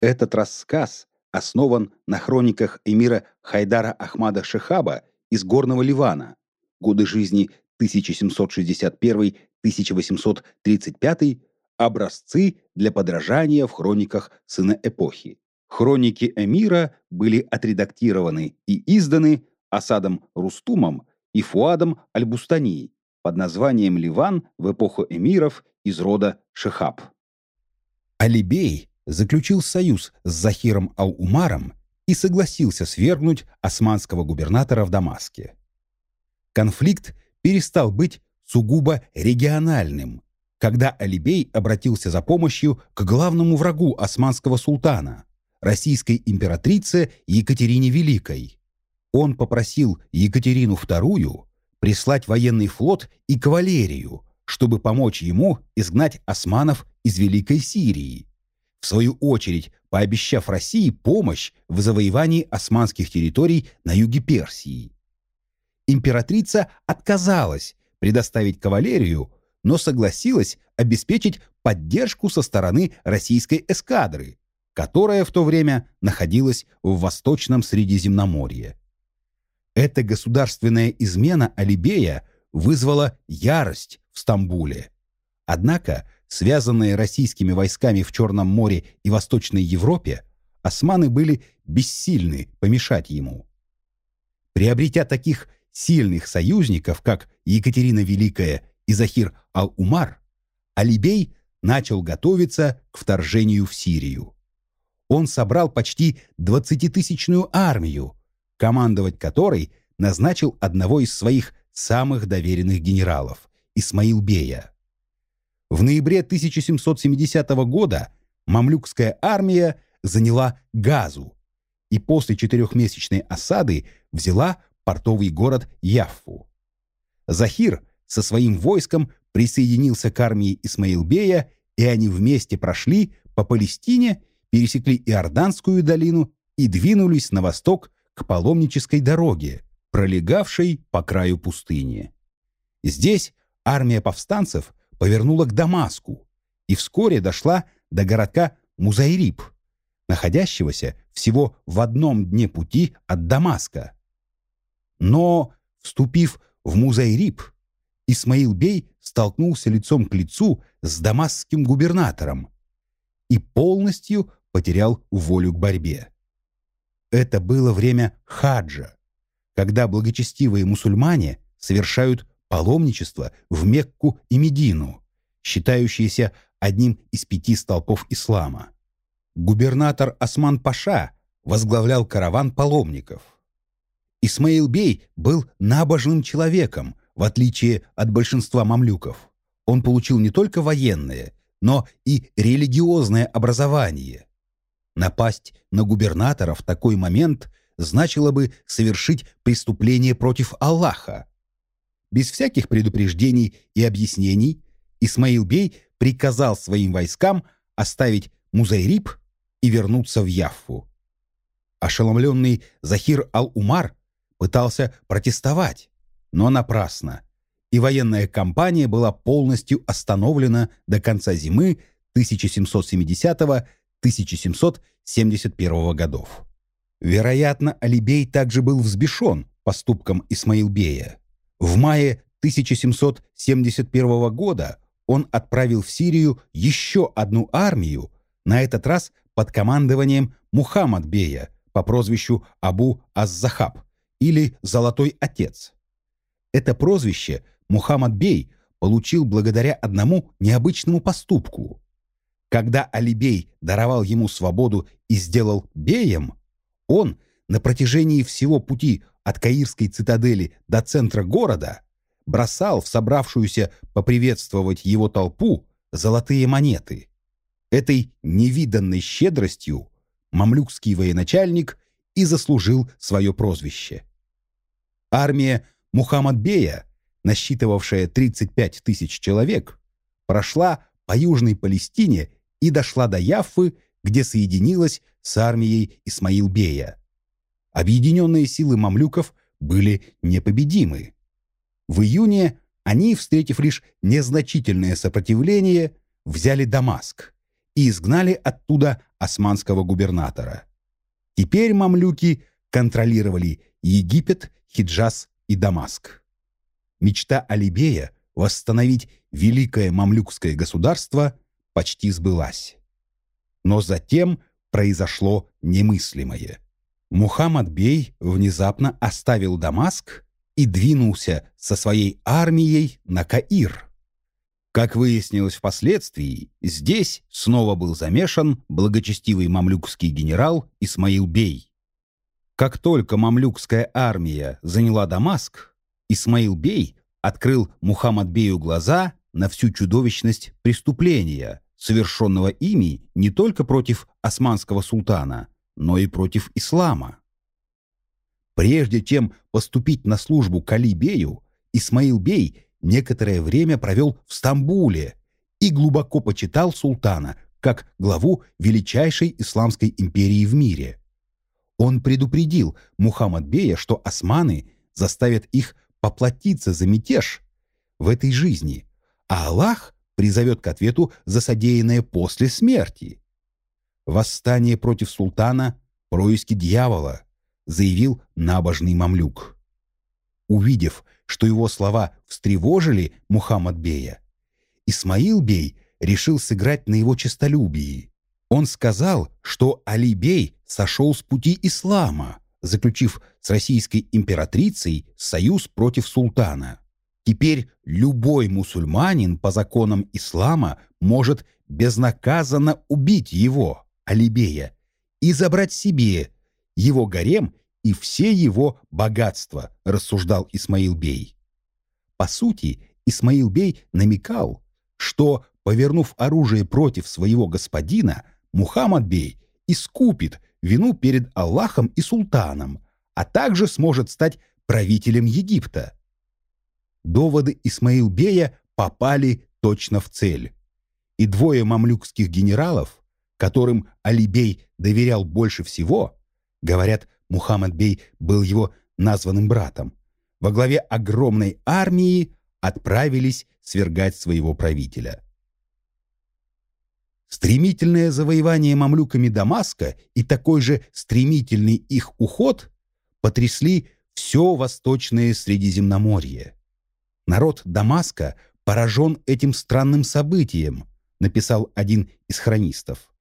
Этот рассказ основан на хрониках эмира Хайдара Ахмада Шехаба из Горного Ливана, годы жизни 1761-1835, образцы для подражания в хрониках сына эпохи. Хроники эмира были отредактированы и изданы Асадом Рустумом и Фуадом Аль-Бустани под названием «Ливан» в эпоху эмиров из рода Шехаб. Алибей заключил союз с Захиром Ау-Умаром и согласился свергнуть османского губернатора в Дамаске. Конфликт перестал быть сугубо региональным, когда Алибей обратился за помощью к главному врагу османского султана, российской императрице Екатерине Великой. Он попросил Екатерину II прислать военный флот и кавалерию, чтобы помочь ему изгнать османов из Великой Сирии, в свою очередь пообещав России помощь в завоевании османских территорий на юге Персии. Императрица отказалась предоставить кавалерию, но согласилась обеспечить поддержку со стороны российской эскадры, которая в то время находилась в Восточном Средиземноморье. Эта государственная измена Алибея вызвала ярость в Стамбуле. Однако, связанные российскими войсками в Черном море и Восточной Европе, османы были бессильны помешать ему. Приобретя таких сильных союзников, как Екатерина Великая и Захир ал-Умар, Алибей начал готовиться к вторжению в Сирию. Он собрал почти двадцатитысячную армию, командовать которой назначил одного из своих самых доверенных генералов – Исмаил Бея. В ноябре 1770 года мамлюкская армия заняла Газу и после четырехмесячной осады взяла портовый город Яффу. Захир со своим войском присоединился к армии Исмаилбея, и они вместе прошли по Палестине, пересекли Иорданскую долину и двинулись на восток к паломнической дороге, пролегавшей по краю пустыни. Здесь армия повстанцев повернула к Дамаску и вскоре дошла до городка Музайриб, находящегося всего в одном дне пути от Дамаска. Но, вступив в Музайриб, Исмаил Бей столкнулся лицом к лицу с дамасским губернатором и полностью потерял волю к борьбе. Это было время хаджа, когда благочестивые мусульмане совершают паломничество в Мекку и Медину, считающиеся одним из пяти столпов ислама. Губернатор Осман Паша возглавлял караван паломников. Исмаил Бей был набожным человеком, в отличие от большинства мамлюков. Он получил не только военное, но и религиозное образование. Напасть на губернатора в такой момент значило бы совершить преступление против Аллаха, без всяких предупреждений и объяснений Исмаил Бей приказал своим войскам оставить Музайриб и вернуться в Яффу. Ошеломленный Захир Ал-Умар пытался протестовать, но напрасно, и военная кампания была полностью остановлена до конца зимы 1770-1771 годов. Вероятно, Алибей также был взбешен поступком Исмаилбея. В мае 1771 года он отправил в Сирию еще одну армию, на этот раз под командованием Мухаммад-бея по прозвищу Абу Аз-Захаб или «Золотой отец». Это прозвище Мухаммад-бей получил благодаря одному необычному поступку. Когда Алибей даровал ему свободу и сделал беем, он на протяжении всего пути от Каирской цитадели до центра города бросал в собравшуюся поприветствовать его толпу золотые монеты. Этой невиданной щедростью мамлюкский военачальник и заслужил свое прозвище. Армия Мухаммад-бея, насчитывавшая 35 тысяч человек, прошла по Южной Палестине и дошла до Яффы, где соединилась с армией Исмаил-бея. Объединенные силы мамлюков были непобедимы. В июне они, встретив лишь незначительное сопротивление, взяли Дамаск и изгнали оттуда османского губернатора. Теперь мамлюки контролировали Египет, Хиджаз и Дамаск. Мечта Алибея восстановить великое мамлюкское государство почти сбылась. Но затем произошло немыслимое. Мухаммад Бей внезапно оставил Дамаск и двинулся со своей армией на Каир. Как выяснилось впоследствии, здесь снова был замешан благочестивый мамлюкский генерал Исмаил Бей. Как только мамлюкская армия заняла Дамаск, Исмаил Бей открыл Мухаммад Бею глаза на всю чудовищность преступления, совершенного ими не только против османского султана, но и против ислама. Прежде чем поступить на службу к Али-бею, Исмаил бей некоторое время провел в Стамбуле и глубоко почитал султана как главу величайшей исламской империи в мире. Он предупредил Мухаммад бея, что османы заставят их поплатиться за мятеж в этой жизни, а Аллах призовет к ответу за содеянное после смерти. Восстание против султана – происки дьявола, заявил набожный мамлюк. Увидев, что его слова встревожили Мухаммад бея, Исмаил бей решил сыграть на его честолюбии. Он сказал, что Али бей сошел с пути ислама, заключив с российской императрицей союз против султана. Теперь любой мусульманин по законам ислама может безнаказанно убить его, Алибея, и забрать себе его гарем и все его богатства, рассуждал Исмаил Бей. По сути, Исмаил Бей намекал, что, повернув оружие против своего господина, Мухаммад Бей искупит вину перед Аллахом и султаном, а также сможет стать правителем Египта. Доводы Исмаил Бея попали точно в цель. И двое мамлюкских генералов, которым Алибей доверял больше всего, говорят, Мухаммад Бей был его названным братом, во главе огромной армии отправились свергать своего правителя. Стремительное завоевание мамлюками Дамаска и такой же стремительный их уход потрясли все восточное Средиземноморье. Народ Дамаска поражен этим странным событием, написал один из хронистов.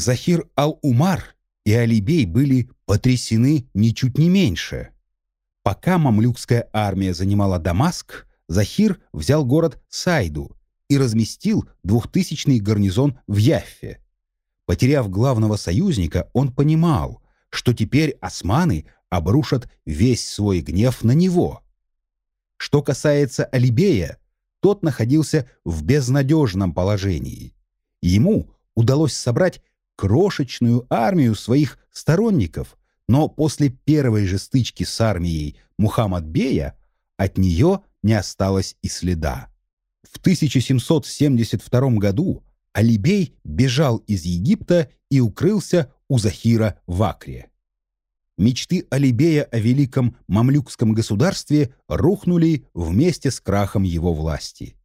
Захир ал-Умар и Алибей были потрясены ничуть не меньше. Пока мамлюкская армия занимала Дамаск, Захир взял город Сайду и разместил двухтысячный гарнизон в Яффе. Потеряв главного союзника, он понимал, что теперь османы обрушат весь свой гнев на него. Что касается Алибея, тот находился в безнадежном положении. Ему удалось собрать крошечную армию своих сторонников, но после первой же стычки с армией Мухаммад-бея от нее не осталось и следа. В 1772 году Алибей бежал из Египта и укрылся у Захира в Акре. Мечты Алибея о великом мамлюкском государстве рухнули вместе с крахом его власти.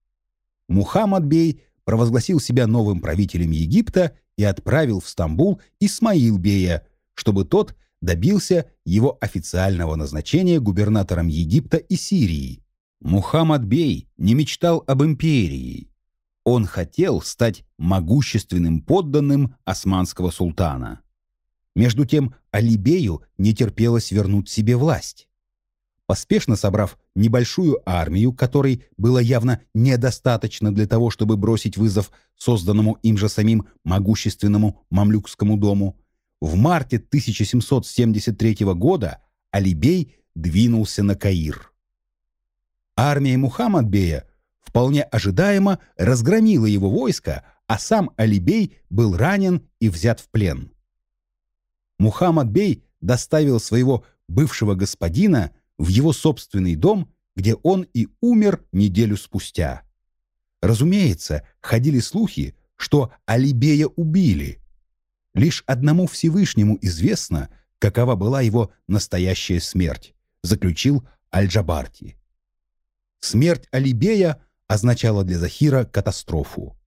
Мухаммад бей провозгласил себя новым правителем Египта и отправил в Стамбул Исмаил бея, чтобы тот добился его официального назначения губернатором Египта и Сирии, Мухаммад Бей не мечтал об империи. Он хотел стать могущественным подданным османского султана. Между тем Алибею не терпелось вернуть себе власть. Поспешно собрав небольшую армию, которой было явно недостаточно для того, чтобы бросить вызов созданному им же самим могущественному мамлюкскому дому, в марте 1773 года Алибей двинулся на Каир. Армия Мухаммад-бея вполне ожидаемо разгромила его войско, а сам Алибей был ранен и взят в плен. Мухаммад-бей доставил своего бывшего господина в его собственный дом, где он и умер неделю спустя. Разумеется, ходили слухи, что Алибея убили. Лишь одному Всевышнему известно, какова была его настоящая смерть, заключил Аль-Джабарти. Смерть Алибея означала для Захира катастрофу.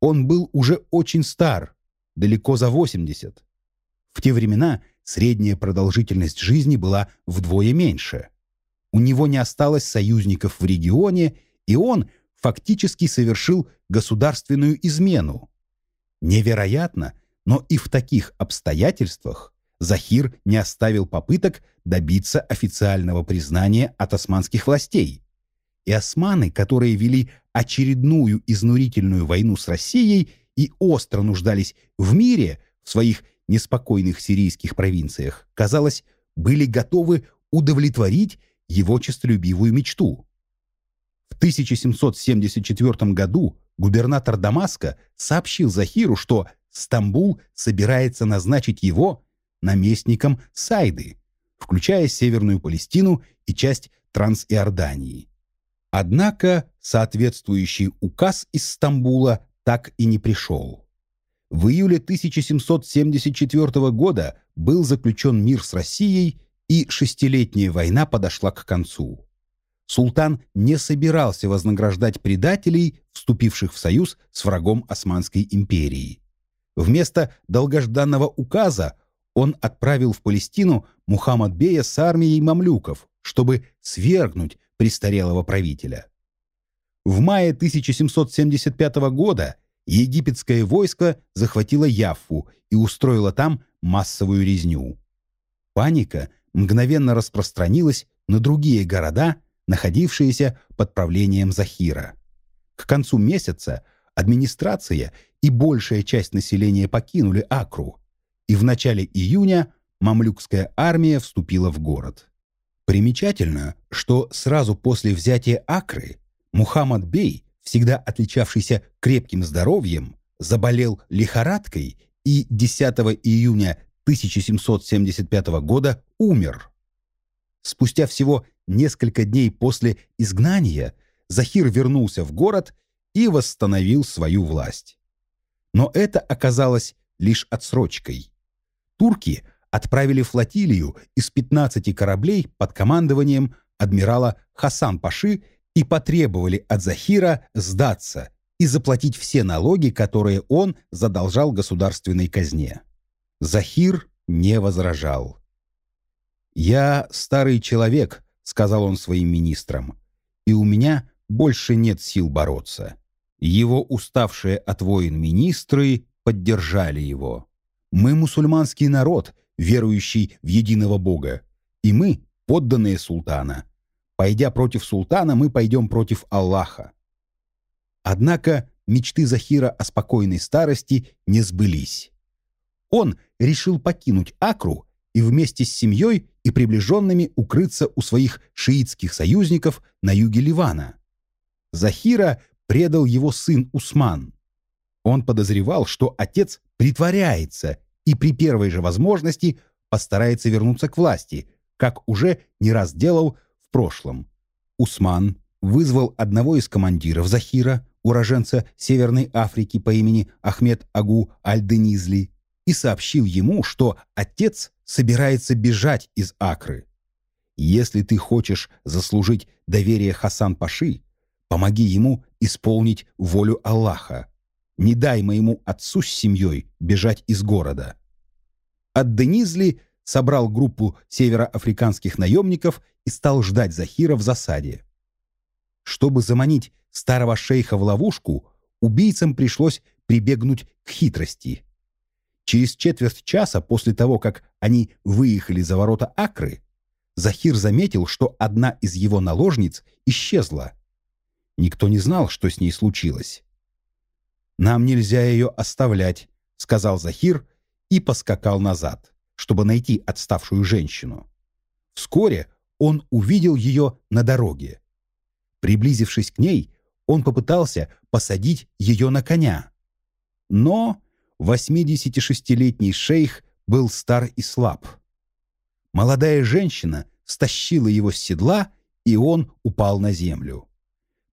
Он был уже очень стар, далеко за 80. В те времена средняя продолжительность жизни была вдвое меньше. У него не осталось союзников в регионе, и он фактически совершил государственную измену. Невероятно, но и в таких обстоятельствах Захир не оставил попыток добиться официального признания от османских властей. И османы, которые вели очередную изнурительную войну с Россией и остро нуждались в мире в своих неспокойных сирийских провинциях, казалось, были готовы удовлетворить его честолюбивую мечту. В 1774 году губернатор Дамаска сообщил Захиру, что Стамбул собирается назначить его наместником Сайды, включая Северную Палестину и часть Трансиордании. Однако соответствующий указ из Стамбула так и не пришел. В июле 1774 года был заключен мир с Россией, и шестилетняя война подошла к концу. Султан не собирался вознаграждать предателей, вступивших в союз с врагом Османской империи. Вместо долгожданного указа он отправил в Палестину Мухаммад Бея с армией мамлюков, чтобы свергнуть престарелого правителя. В мае 1775 года египетское войско захватило Яффу и устроило там массовую резню. Паника мгновенно распространилась на другие города, находившиеся под правлением Захира. К концу месяца администрация и большая часть населения покинули Акру, и в начале июня мамлюкская армия вступила в город. Примечательно, что сразу после взятия Акры Мухаммад Бей, всегда отличавшийся крепким здоровьем, заболел лихорадкой и 10 июня 1775 года умер. Спустя всего несколько дней после изгнания Захир вернулся в город и восстановил свою власть. Но это оказалось лишь отсрочкой. Турки отправили флотилию из 15 кораблей под командованием адмирала Хасан Паши и потребовали от Захира сдаться и заплатить все налоги, которые он задолжал государственной казне. Захир не возражал. «Я старый человек», — сказал он своим министрам, «и у меня больше нет сил бороться». Его уставшие от войн министры поддержали его. «Мы мусульманский народ, верующий в единого Бога, и мы подданные султана. Пойдя против султана, мы пойдем против Аллаха». Однако мечты Захира о спокойной старости не сбылись. Он решил покинуть Акру и вместе с семьей и приближенными укрыться у своих шиитских союзников на юге Ливана. Захира предал его сын Усман. Он подозревал, что отец притворяется и при первой же возможности постарается вернуться к власти, как уже не раз делал прошлом. Усман вызвал одного из командиров Захира, уроженца Северной Африки по имени Ахмед Агу Аль-Денизли, и сообщил ему, что отец собирается бежать из Акры. Если ты хочешь заслужить доверие Хасан-Паши, помоги ему исполнить волю Аллаха. Не дай моему отцу с семьей бежать из города. Ад-Денизли собрал группу североафриканских наемников и стал ждать Захира в засаде. Чтобы заманить старого шейха в ловушку, убийцам пришлось прибегнуть к хитрости – Через четверть часа после того, как они выехали за ворота Акры, Захир заметил, что одна из его наложниц исчезла. Никто не знал, что с ней случилось. «Нам нельзя ее оставлять», — сказал Захир и поскакал назад, чтобы найти отставшую женщину. Вскоре он увидел ее на дороге. Приблизившись к ней, он попытался посадить ее на коня. Но 86-летний шейх был стар и слаб. Молодая женщина стащила его с седла, и он упал на землю.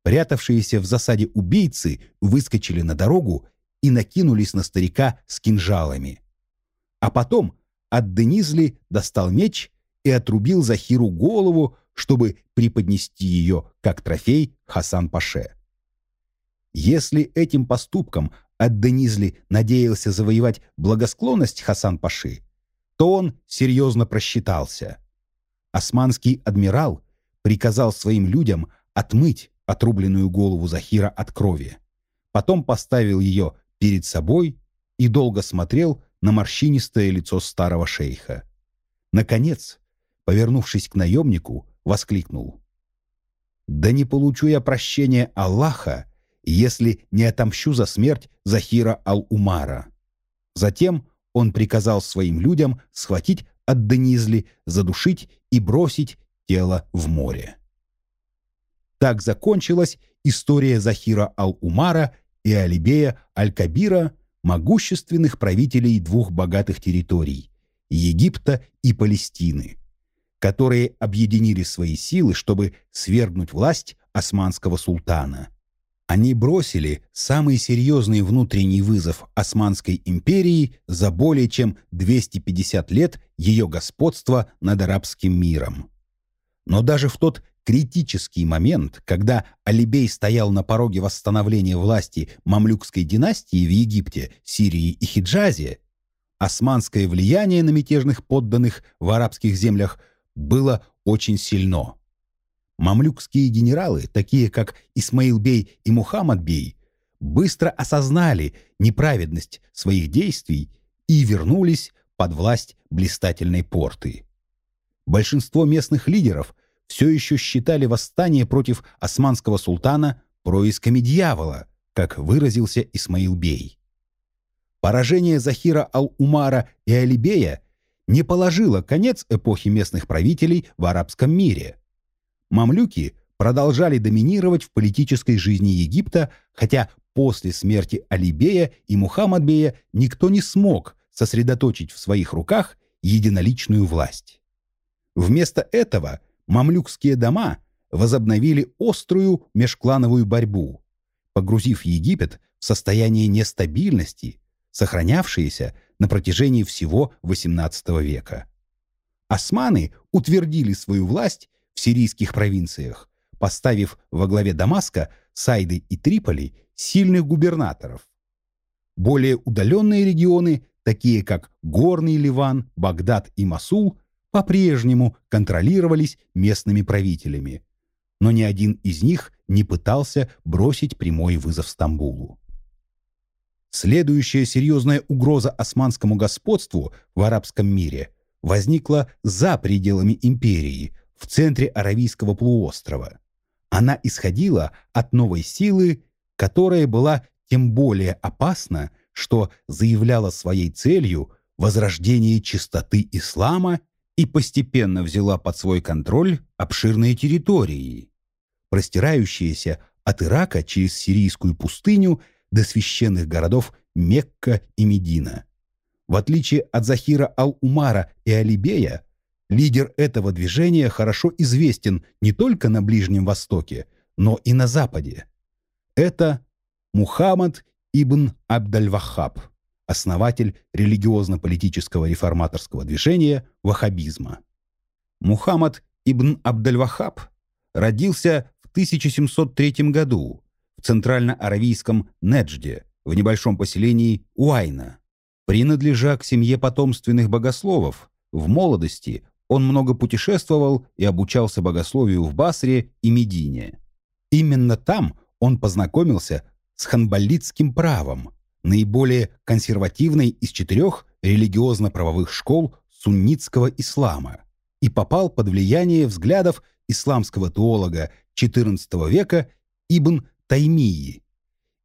Прятавшиеся в засаде убийцы выскочили на дорогу и накинулись на старика с кинжалами. А потом от Денизли достал меч и отрубил Захиру голову, чтобы преподнести ее как трофей Хасан-Паше. Если этим поступком Ад-Денизли надеялся завоевать благосклонность Хасан-Паши, то он серьезно просчитался. Османский адмирал приказал своим людям отмыть отрубленную голову Захира от крови. Потом поставил ее перед собой и долго смотрел на морщинистое лицо старого шейха. Наконец, повернувшись к наемнику, воскликнул. «Да не получу я прощения Аллаха, если не отомщу за смерть Захира Ал-Умара». Затем он приказал своим людям схватить от Денизли, задушить и бросить тело в море. Так закончилась история Захира Ал-Умара и Алибея Аль-Кабира, могущественных правителей двух богатых территорий – Египта и Палестины, которые объединили свои силы, чтобы свергнуть власть османского султана – они бросили самый серьезный внутренний вызов Османской империи за более чем 250 лет ее господства над арабским миром. Но даже в тот критический момент, когда Алибей стоял на пороге восстановления власти мамлюкской династии в Египте, Сирии и Хиджазе, османское влияние на мятежных подданных в арабских землях было очень сильно. Мамлюкские генералы, такие как Исмаил-бей и Мухаммад-бей, быстро осознали неправедность своих действий и вернулись под власть блистательной порты. Большинство местных лидеров все еще считали восстание против османского султана происками дьявола, как выразился Исмаил-бей. Поражение Захира Ал-Умара и Алибея не положило конец эпохи местных правителей в арабском мире – мамлюки продолжали доминировать в политической жизни Египта, хотя после смерти Алибея и Мухаммадбея никто не смог сосредоточить в своих руках единоличную власть. Вместо этого мамлюкские дома возобновили острую межклановую борьбу, погрузив Египет в состояние нестабильности, сохранявшееся на протяжении всего XVIII века. Османы утвердили свою власть в сирийских провинциях, поставив во главе Дамаска, Сайды и Триполи сильных губернаторов. Более удаленные регионы, такие как Горный Ливан, Багдад и Масул, по-прежнему контролировались местными правителями, но ни один из них не пытался бросить прямой вызов Стамбулу. Следующая серьезная угроза османскому господству в арабском мире возникла за пределами империи, в центре Аравийского полуострова. Она исходила от новой силы, которая была тем более опасна, что заявляла своей целью возрождение чистоты ислама и постепенно взяла под свой контроль обширные территории, простирающиеся от Ирака через сирийскую пустыню до священных городов Мекка и Медина. В отличие от Захира Ал-Умара и Алибея, Лидер этого движения хорошо известен не только на Ближнем Востоке, но и на Западе. Это Мухаммад ибн Абдаль-Ваххаб, основатель религиозно-политического реформаторского движения ваххабизма. Мухаммад ибн Абдаль-Ваххаб родился в 1703 году в центрально-аравийском Неджде, в небольшом поселении Уайна. Принадлежа к семье потомственных богословов, в молодости он много путешествовал и обучался богословию в Басре и Медине. Именно там он познакомился с ханбалитским правом, наиболее консервативной из четырех религиозно-правовых школ суннитского ислама, и попал под влияние взглядов исламского теолога XIV века Ибн Таймии.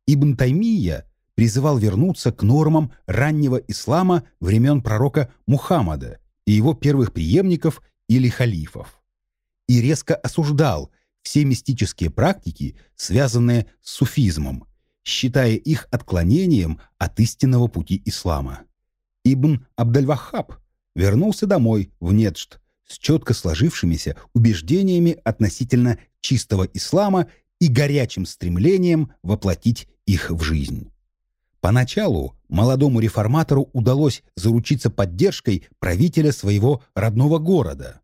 Ибн Таймия призывал вернуться к нормам раннего ислама времен пророка Мухаммада – и его первых преемников или халифов. И резко осуждал все мистические практики, связанные с суфизмом, считая их отклонением от истинного пути ислама. Ибн Абдальвахаб вернулся домой в Неджд с четко сложившимися убеждениями относительно чистого ислама и горячим стремлением воплотить их в жизнь. Поначалу молодому реформатору удалось заручиться поддержкой правителя своего родного города.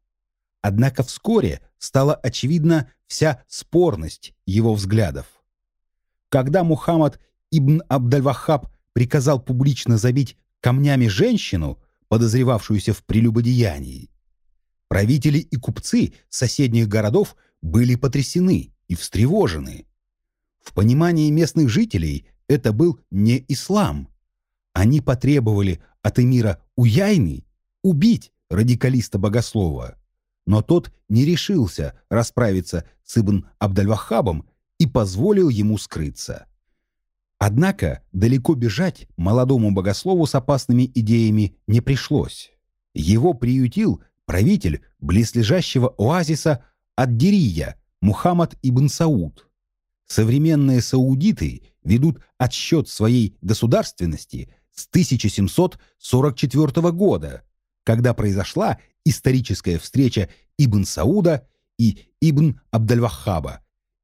Однако вскоре стала очевидна вся спорность его взглядов. Когда Мухаммад ибн Абдальвахаб приказал публично забить камнями женщину, подозревавшуюся в прелюбодеянии, правители и купцы соседних городов были потрясены и встревожены. В понимании местных жителей это был не ислам. Они потребовали от эмира Уяйны убить радикалиста-богослова, но тот не решился расправиться с Ибн Абдальвахабом и позволил ему скрыться. Однако далеко бежать молодому богослову с опасными идеями не пришлось. Его приютил правитель близлежащего оазиса Ад-Дирия Мухаммад ибн Сауд. Современные саудиты ведут отсчет своей государственности с 1744 года, когда произошла историческая встреча Ибн Сауда и Ибн Абдальвахаба,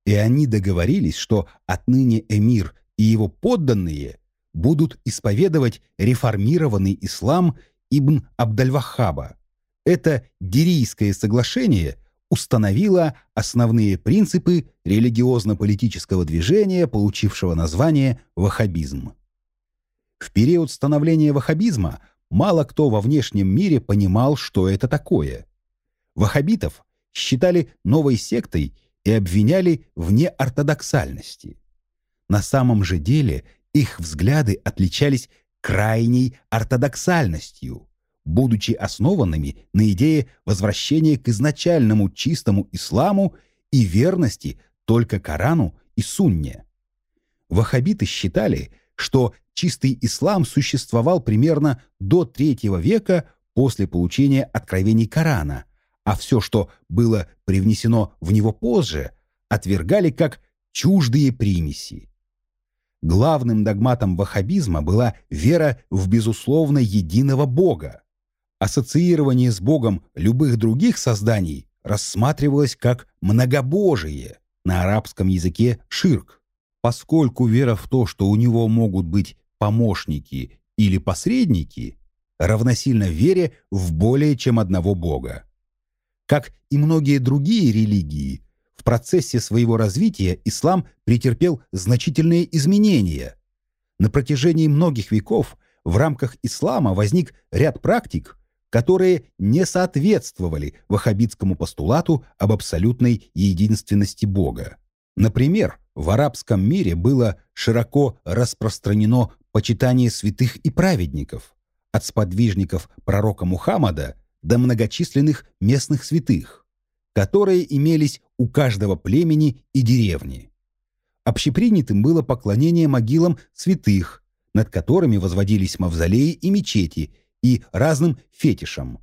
и они договорились, что отныне эмир и его подданные будут исповедовать реформированный ислам Ибн Абдальвахаба. Это Дирийское соглашение установило основные принципы религиозно-политического движения, получившего название ваххабизм. В период становления ваххабизма мало кто во внешнем мире понимал, что это такое. Ваххабитов считали новой сектой и обвиняли в неортодоксальности. На самом же деле их взгляды отличались крайней ортодоксальностью, будучи основанными на идее возвращения к изначальному чистому исламу и верности только Корану и Сунне. Ваххабиты считали, что чистый ислам существовал примерно до третьего века после получения откровений Корана, а все, что было привнесено в него позже, отвергали как чуждые примеси. Главным догматом ваххабизма была вера в безусловно единого Бога. Ассоциирование с Богом любых других созданий рассматривалось как многобожие, на арабском языке ширк поскольку вера в то, что у него могут быть помощники или посредники, равносильно вере в более чем одного Бога. Как и многие другие религии, в процессе своего развития ислам претерпел значительные изменения. На протяжении многих веков в рамках ислама возник ряд практик, которые не соответствовали ваххабитскому постулату об абсолютной единственности Бога. Например, в арабском мире было широко распространено почитание святых и праведников, от сподвижников пророка Мухаммада до многочисленных местных святых, которые имелись у каждого племени и деревни. Общепринятым было поклонение могилам святых, над которыми возводились мавзолеи и мечети, и разным фетишам.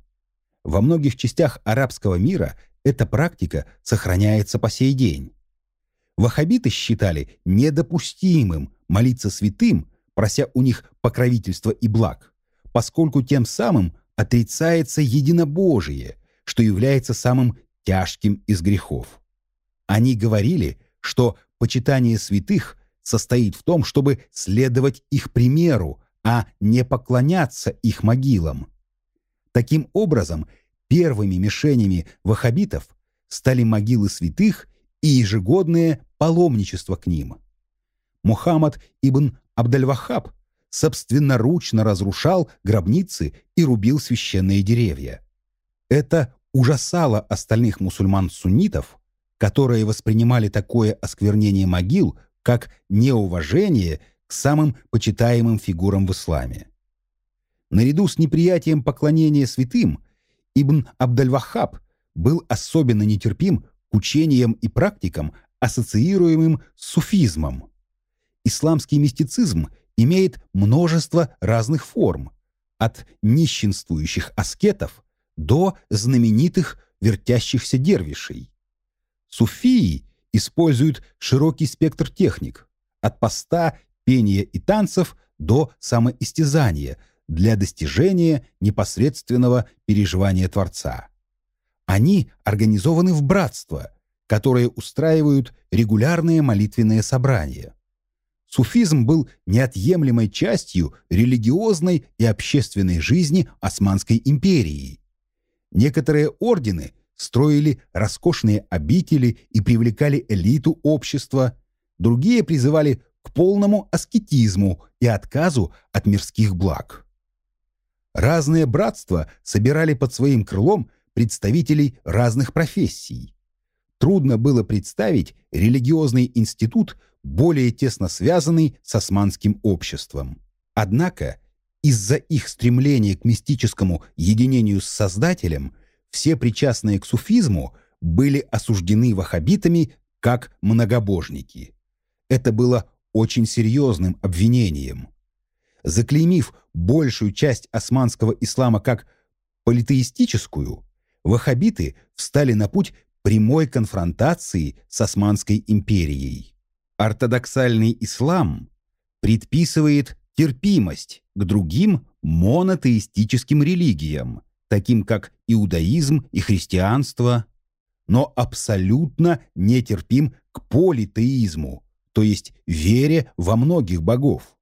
Во многих частях арабского мира эта практика сохраняется по сей день. Ваххабиты считали недопустимым молиться святым, прося у них покровительства и благ, поскольку тем самым отрицается единобожие, что является самым тяжким из грехов. Они говорили, что почитание святых состоит в том, чтобы следовать их примеру, а не поклоняться их могилам. Таким образом, первыми мишенями ваххабитов стали могилы святых и ежегодное паломничество к ним. Мухаммад ибн Абдальвахаб собственноручно разрушал гробницы и рубил священные деревья. Это ужасало остальных мусульман-суннитов, которые воспринимали такое осквернение могил как неуважение к самым почитаемым фигурам в исламе. Наряду с неприятием поклонения святым, Ибн Абдальвахаб был особенно нетерпим учениям и практикам, ассоциируемым с суфизмом. Исламский мистицизм имеет множество разных форм, от нищенствующих аскетов до знаменитых вертящихся дервишей. Суфии используют широкий спектр техник, от поста, пения и танцев до самоистязания для достижения непосредственного переживания Творца. Они организованы в братства, которые устраивают регулярные молитвенные собрания. Суфизм был неотъемлемой частью религиозной и общественной жизни Османской империи. Некоторые ордены строили роскошные обители и привлекали элиту общества, другие призывали к полному аскетизму и отказу от мирских благ. Разные братства собирали под своим крылом представителей разных профессий. Трудно было представить религиозный институт, более тесно связанный с османским обществом. Однако из-за их стремления к мистическому единению с Создателем все причастные к суфизму были осуждены ваххабитами как многобожники. Это было очень серьезным обвинением. Заклеймив большую часть османского ислама как политеистическую, ваххабиты встали на путь прямой конфронтации с Османской империей. Ортодоксальный ислам предписывает терпимость к другим монотеистическим религиям, таким как иудаизм и христианство, но абсолютно нетерпим к политеизму, то есть вере во многих богов.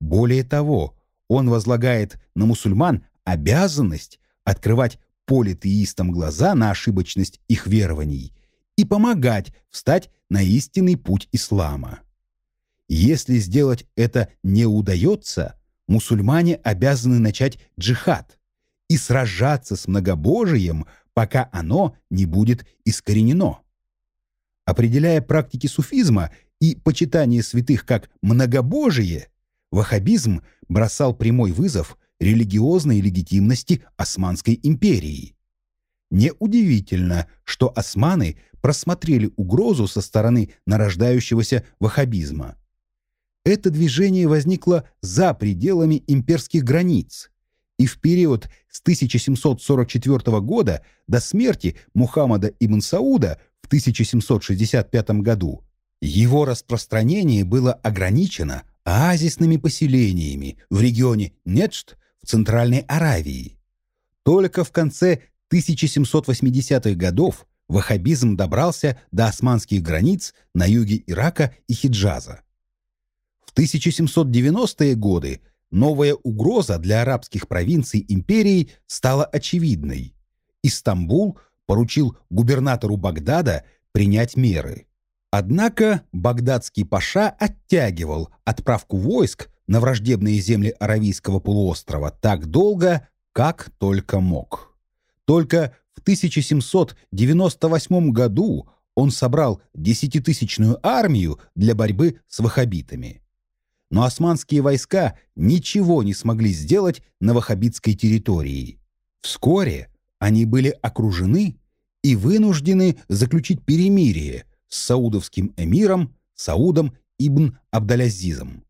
Более того, он возлагает на мусульман обязанность открывать политеистам глаза на ошибочность их верований и помогать встать на истинный путь ислама. Если сделать это не удается, мусульмане обязаны начать джихад и сражаться с многобожием, пока оно не будет искоренено. Определяя практики суфизма и почитание святых как многобожие, ваххабизм бросал прямой вызов религиозной легитимности Османской империи. Неудивительно, что османы просмотрели угрозу со стороны нарождающегося ваххабизма. Это движение возникло за пределами имперских границ, и в период с 1744 года до смерти Мухаммада ибн Сауда в 1765 году его распространение было ограничено оазисными поселениями в регионе Нечт в Центральной Аравии. Только в конце 1780-х годов ваххабизм добрался до османских границ на юге Ирака и Хиджаза. В 1790-е годы новая угроза для арабских провинций империи стала очевидной. Истамбул поручил губернатору Багдада принять меры. Однако багдадский паша оттягивал отправку войск на враждебные земли Аравийского полуострова так долго, как только мог. Только в 1798 году он собрал десятитысячную армию для борьбы с ваххабитами. Но османские войска ничего не смогли сделать на ваххабитской территории. Вскоре они были окружены и вынуждены заключить перемирие с саудовским эмиром Саудом ибн Абдалязизом.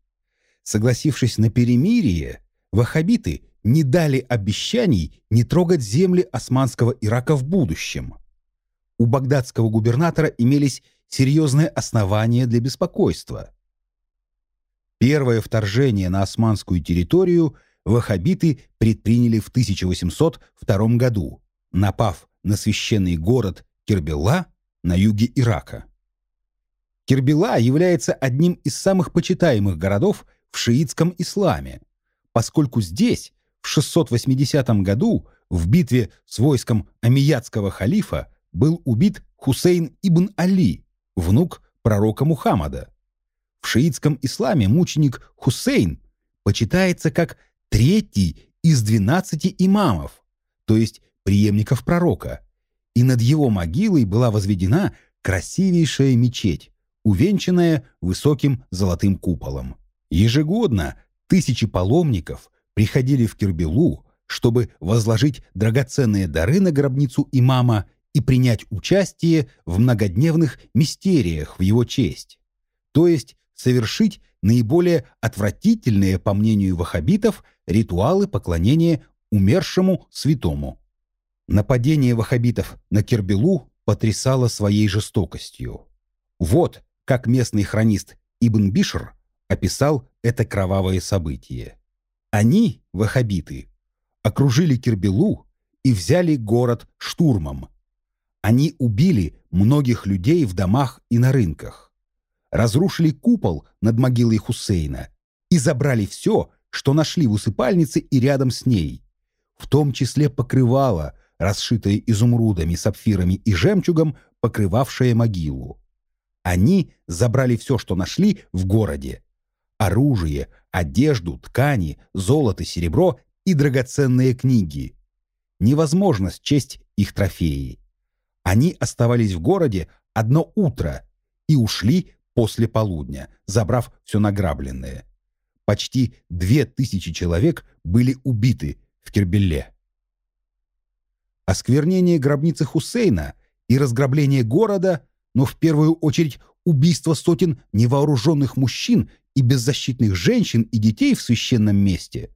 Согласившись на перемирие, ваххабиты не дали обещаний не трогать земли османского Ирака в будущем. У багдадского губернатора имелись серьезные основания для беспокойства. Первое вторжение на османскую территорию ваххабиты предприняли в 1802 году, напав на священный город Кирбелла на юге Ирака. Кирбела является одним из самых почитаемых городов в шиитском исламе, поскольку здесь в 680 году в битве с войском амиядского халифа был убит Хусейн ибн Али, внук пророка Мухаммада. В шиитском исламе мученик Хусейн почитается как третий из 12 имамов, то есть преемников пророка, и над его могилой была возведена красивейшая мечеть, увенчанная высоким золотым куполом. Ежегодно тысячи паломников приходили в Кирбелу, чтобы возложить драгоценные дары на гробницу имама и принять участие в многодневных мистериях в его честь, то есть совершить наиболее отвратительные, по мнению ваххабитов, ритуалы поклонения умершему святому. Нападение ваххабитов на Кирбелу потрясало своей жестокостью. Вот как местный хронист Ибн Бишр описал это кровавое событие. Они, ваххабиты, окружили Кирбелу и взяли город штурмом. Они убили многих людей в домах и на рынках. разрушили купол над могилой Хусейна и забрали все, что нашли в усыпальнице и рядом с ней, в том числе покрывало, расшитое изумрудами, сапфирами и жемчугом, покрывавшее могилу. Они забрали все, что нашли в городе. Оружие, одежду, ткани, золото, серебро и драгоценные книги. Невозможно счесть их трофеи. Они оставались в городе одно утро и ушли после полудня, забрав все награбленное. Почти две тысячи человек были убиты в Кербелле. Осквернение гробницы Хусейна и разграбление города, но в первую очередь убийство сотен невооруженных мужчин и беззащитных женщин и детей в священном месте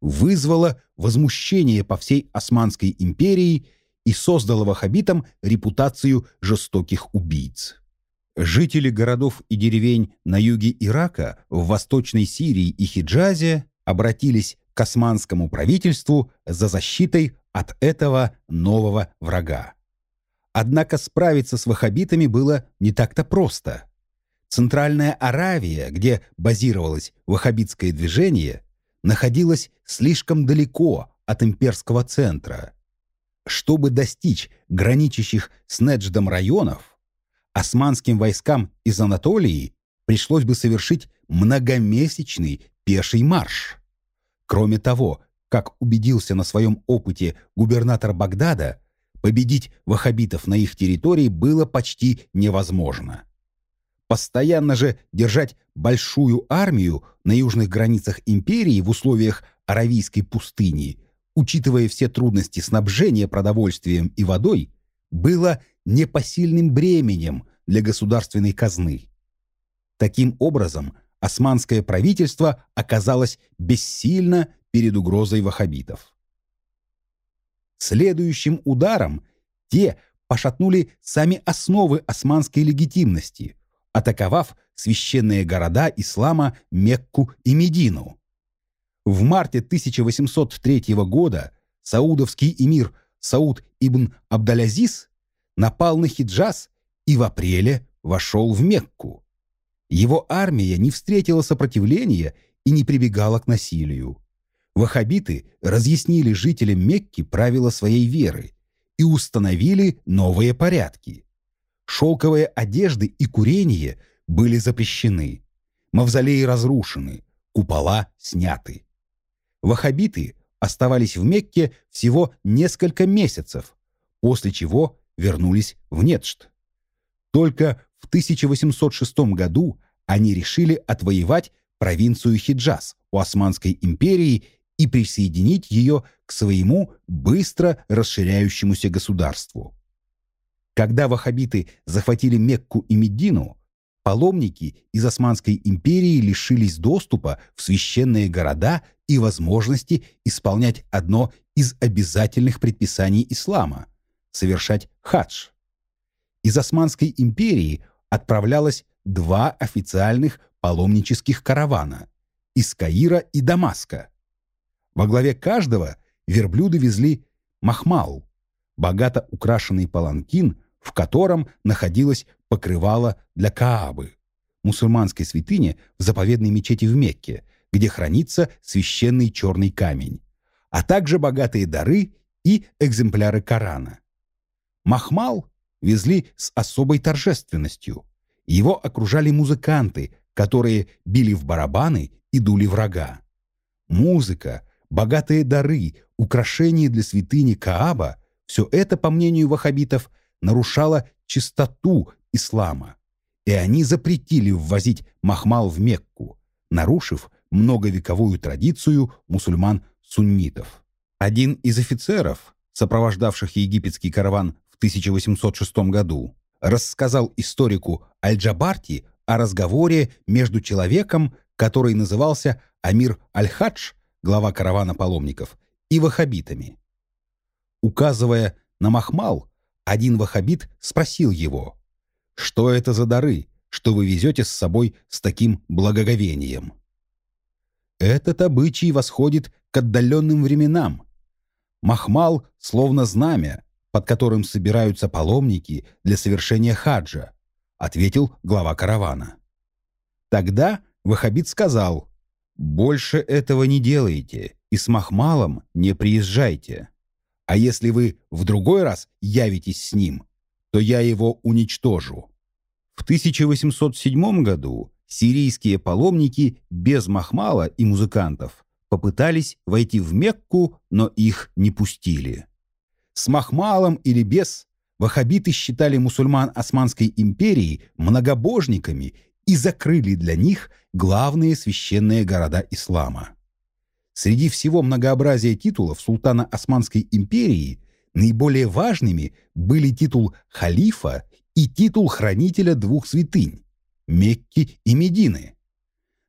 вызвало возмущение по всей Османской империи и создало ваххабитам репутацию жестоких убийц. Жители городов и деревень на юге Ирака, в Восточной Сирии и Хиджазе обратились к османскому правительству за защитой от этого нового врага. Однако справиться с ваххабитами было не так-то просто. Центральная Аравия, где базировалось ваххабитское движение, находилась слишком далеко от имперского центра. Чтобы достичь граничащих с Недждом районов, османским войскам из Анатолии пришлось бы совершить многомесячный пеший марш. Кроме того, как убедился на своем опыте губернатор Багдада, победить ваххабитов на их территории было почти невозможно. Постоянно же держать большую армию на южных границах империи в условиях Аравийской пустыни, учитывая все трудности снабжения продовольствием и водой, было непосильным бременем для государственной казны. Таким образом, османское правительство оказалось бессильно перед угрозой ваххабитов. Следующим ударом те пошатнули сами основы османской легитимности, атаковав священные города ислама Мекку и Медину. В марте 1803 года саудовский эмир Сауд ибн Абдалязис напал на Хиджаз и в апреле вошел в Мекку. Его армия не встретила сопротивления и не прибегала к насилию. Ваххабиты разъяснили жителям Мекки правила своей веры и установили новые порядки. Шелковые одежды и курение были запрещены, мавзолеи разрушены, купола сняты. Ваххабиты оставались в Мекке всего несколько месяцев, после чего вернулись в Нетшт. Только в 1806 году они решили отвоевать провинцию Хиджаз у Османской империи и присоединить ее к своему быстро расширяющемуся государству. Когда ваххабиты захватили Мекку и Медину, паломники из Османской империи лишились доступа в священные города и возможности исполнять одно из обязательных предписаний ислама – совершать хадж. Из Османской империи отправлялось два официальных паломнических каравана – из Каира и Дамаска. Во главе каждого верблюды везли махмал, богато украшенный паланкин, в котором находилось покрывало для Каабы, мусульманской святыни в заповедной мечети в Мекке, где хранится священный черный камень, а также богатые дары и экземпляры Корана. Махмал везли с особой торжественностью. Его окружали музыканты, которые били в барабаны и дули врага. Музыка, богатые дары, украшения для святыни Кааба – все это, по мнению ваххабитов, нарушало чистоту ислама. И они запретили ввозить махмал в Мекку, нарушив многовековую традицию мусульман-суннитов. Один из офицеров, сопровождавших египетский караван в 1806 году, рассказал историку Аль-Джабарти о разговоре между человеком, который назывался Амир Аль-Хадж, глава каравана паломников, и ваххабитами. Указывая на Махмал, один ваххабит спросил его, «Что это за дары, что вы везете с собой с таким благоговением?» Этот обычай восходит к отдаленным временам. Махмал словно знамя, под которым собираются паломники для совершения хаджа, ответил глава каравана. Тогда Вахабит сказал, «Больше этого не делайте и с Махмалом не приезжайте. А если вы в другой раз явитесь с ним, то я его уничтожу». В 1807 году сирийские паломники без Махмала и музыкантов попытались войти в Мекку, но их не пустили. С Махмалом или без ваххабиты считали мусульман Османской империи многобожниками и закрыли для них главные священные города ислама. Среди всего многообразия титулов султана Османской империи наиболее важными были титул халифа и титул хранителя двух святынь – Мекки и Медины.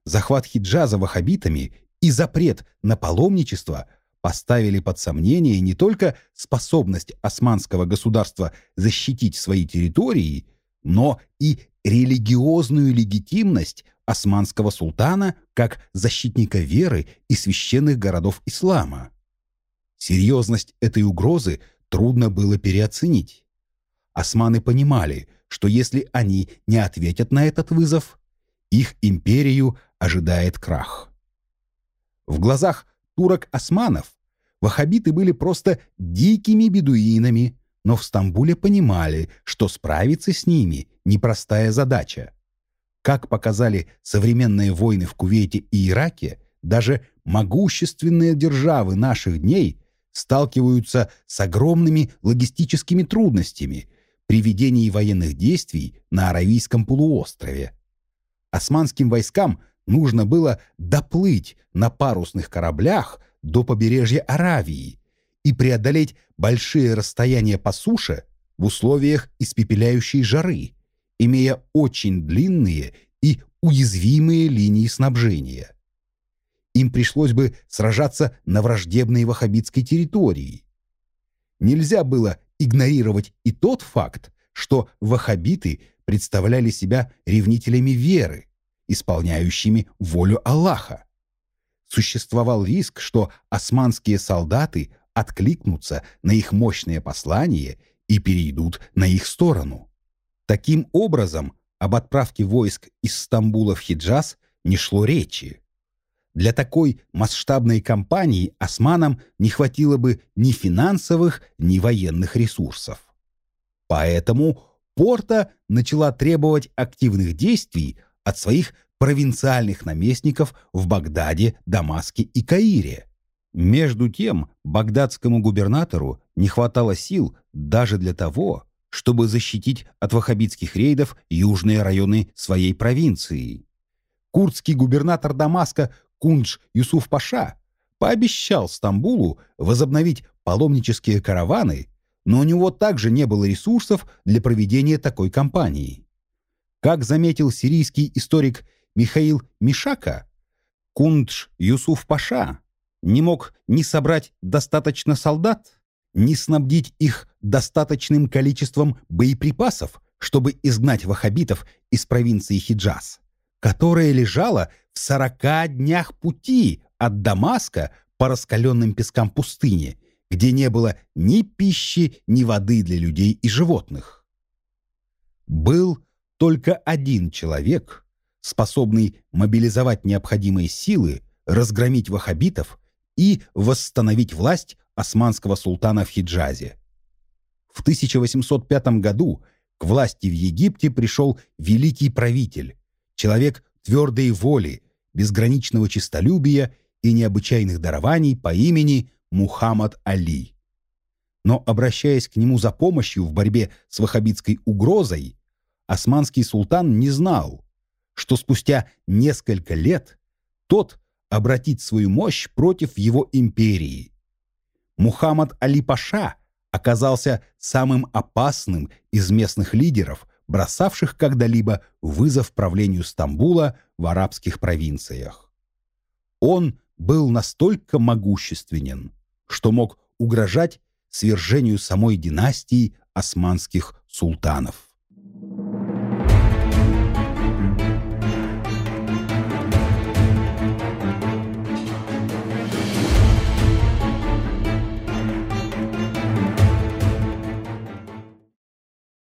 Захват Хиджаза ваххабитами и запрет на паломничество поставили под сомнение не только способность османского государства защитить свои территории, но и религиозную легитимность османского султана как защитника веры и священных городов ислама. Серьезность этой угрозы трудно было переоценить. Османы понимали, что если они не ответят на этот вызов, их империю ожидает крах. В глазах турок-османов ваххабиты были просто дикими бедуинами, но в Стамбуле понимали, что справиться с ними – непростая задача. Как показали современные войны в Кувейте и Ираке, даже могущественные державы наших дней сталкиваются с огромными логистическими трудностями при ведении военных действий на Аравийском полуострове. Османским войскам нужно было доплыть на парусных кораблях до побережья Аравии и преодолеть большие расстояния по суше в условиях испепеляющей жары, имея очень длинные и уязвимые линии снабжения. Им пришлось бы сражаться на враждебной ваххабитской территории. Нельзя было игнорировать и тот факт, что ваххабиты представляли себя ревнителями веры, исполняющими волю Аллаха. Существовал риск, что османские солдаты откликнутся на их мощное послание и перейдут на их сторону. Таким образом, об отправке войск из Стамбула в Хиджаз не шло речи. Для такой масштабной кампании османам не хватило бы ни финансовых, ни военных ресурсов. Поэтому Порта начала требовать активных действий от своих провинциальных наместников в Багдаде, Дамаске и Каире. Между тем, багдадскому губернатору не хватало сил даже для того, чтобы защитить от ваххабитских рейдов южные районы своей провинции. Курдский губернатор Дамаска Кундж Юсуф Паша пообещал Стамбулу возобновить паломнические караваны, но у него также не было ресурсов для проведения такой кампании. Как заметил сирийский историк Михаил Мишака, Кундж Юсуф Паша не мог ни собрать достаточно солдат, ни снабдить их достаточным количеством боеприпасов, чтобы изгнать ваххабитов из провинции Хиджаз, которая лежала в сорока днях пути от Дамаска по раскаленным пескам пустыни, где не было ни пищи, ни воды для людей и животных. Был только один человек, способный мобилизовать необходимые силы, разгромить ваххабитов и восстановить власть османского султана в Хиджазе. В 1805 году к власти в Египте пришел великий правитель, человек твердой воли, безграничного честолюбия и необычайных дарований по имени Мухаммад Али. Но, обращаясь к нему за помощью в борьбе с ваххабитской угрозой, османский султан не знал, что спустя несколько лет тот обратит свою мощь против его империи. Мухаммад Али Паша оказался самым опасным из местных лидеров, бросавших когда-либо вызов правлению Стамбула в арабских провинциях. Он был настолько могущественен, что мог угрожать свержению самой династии османских султанов.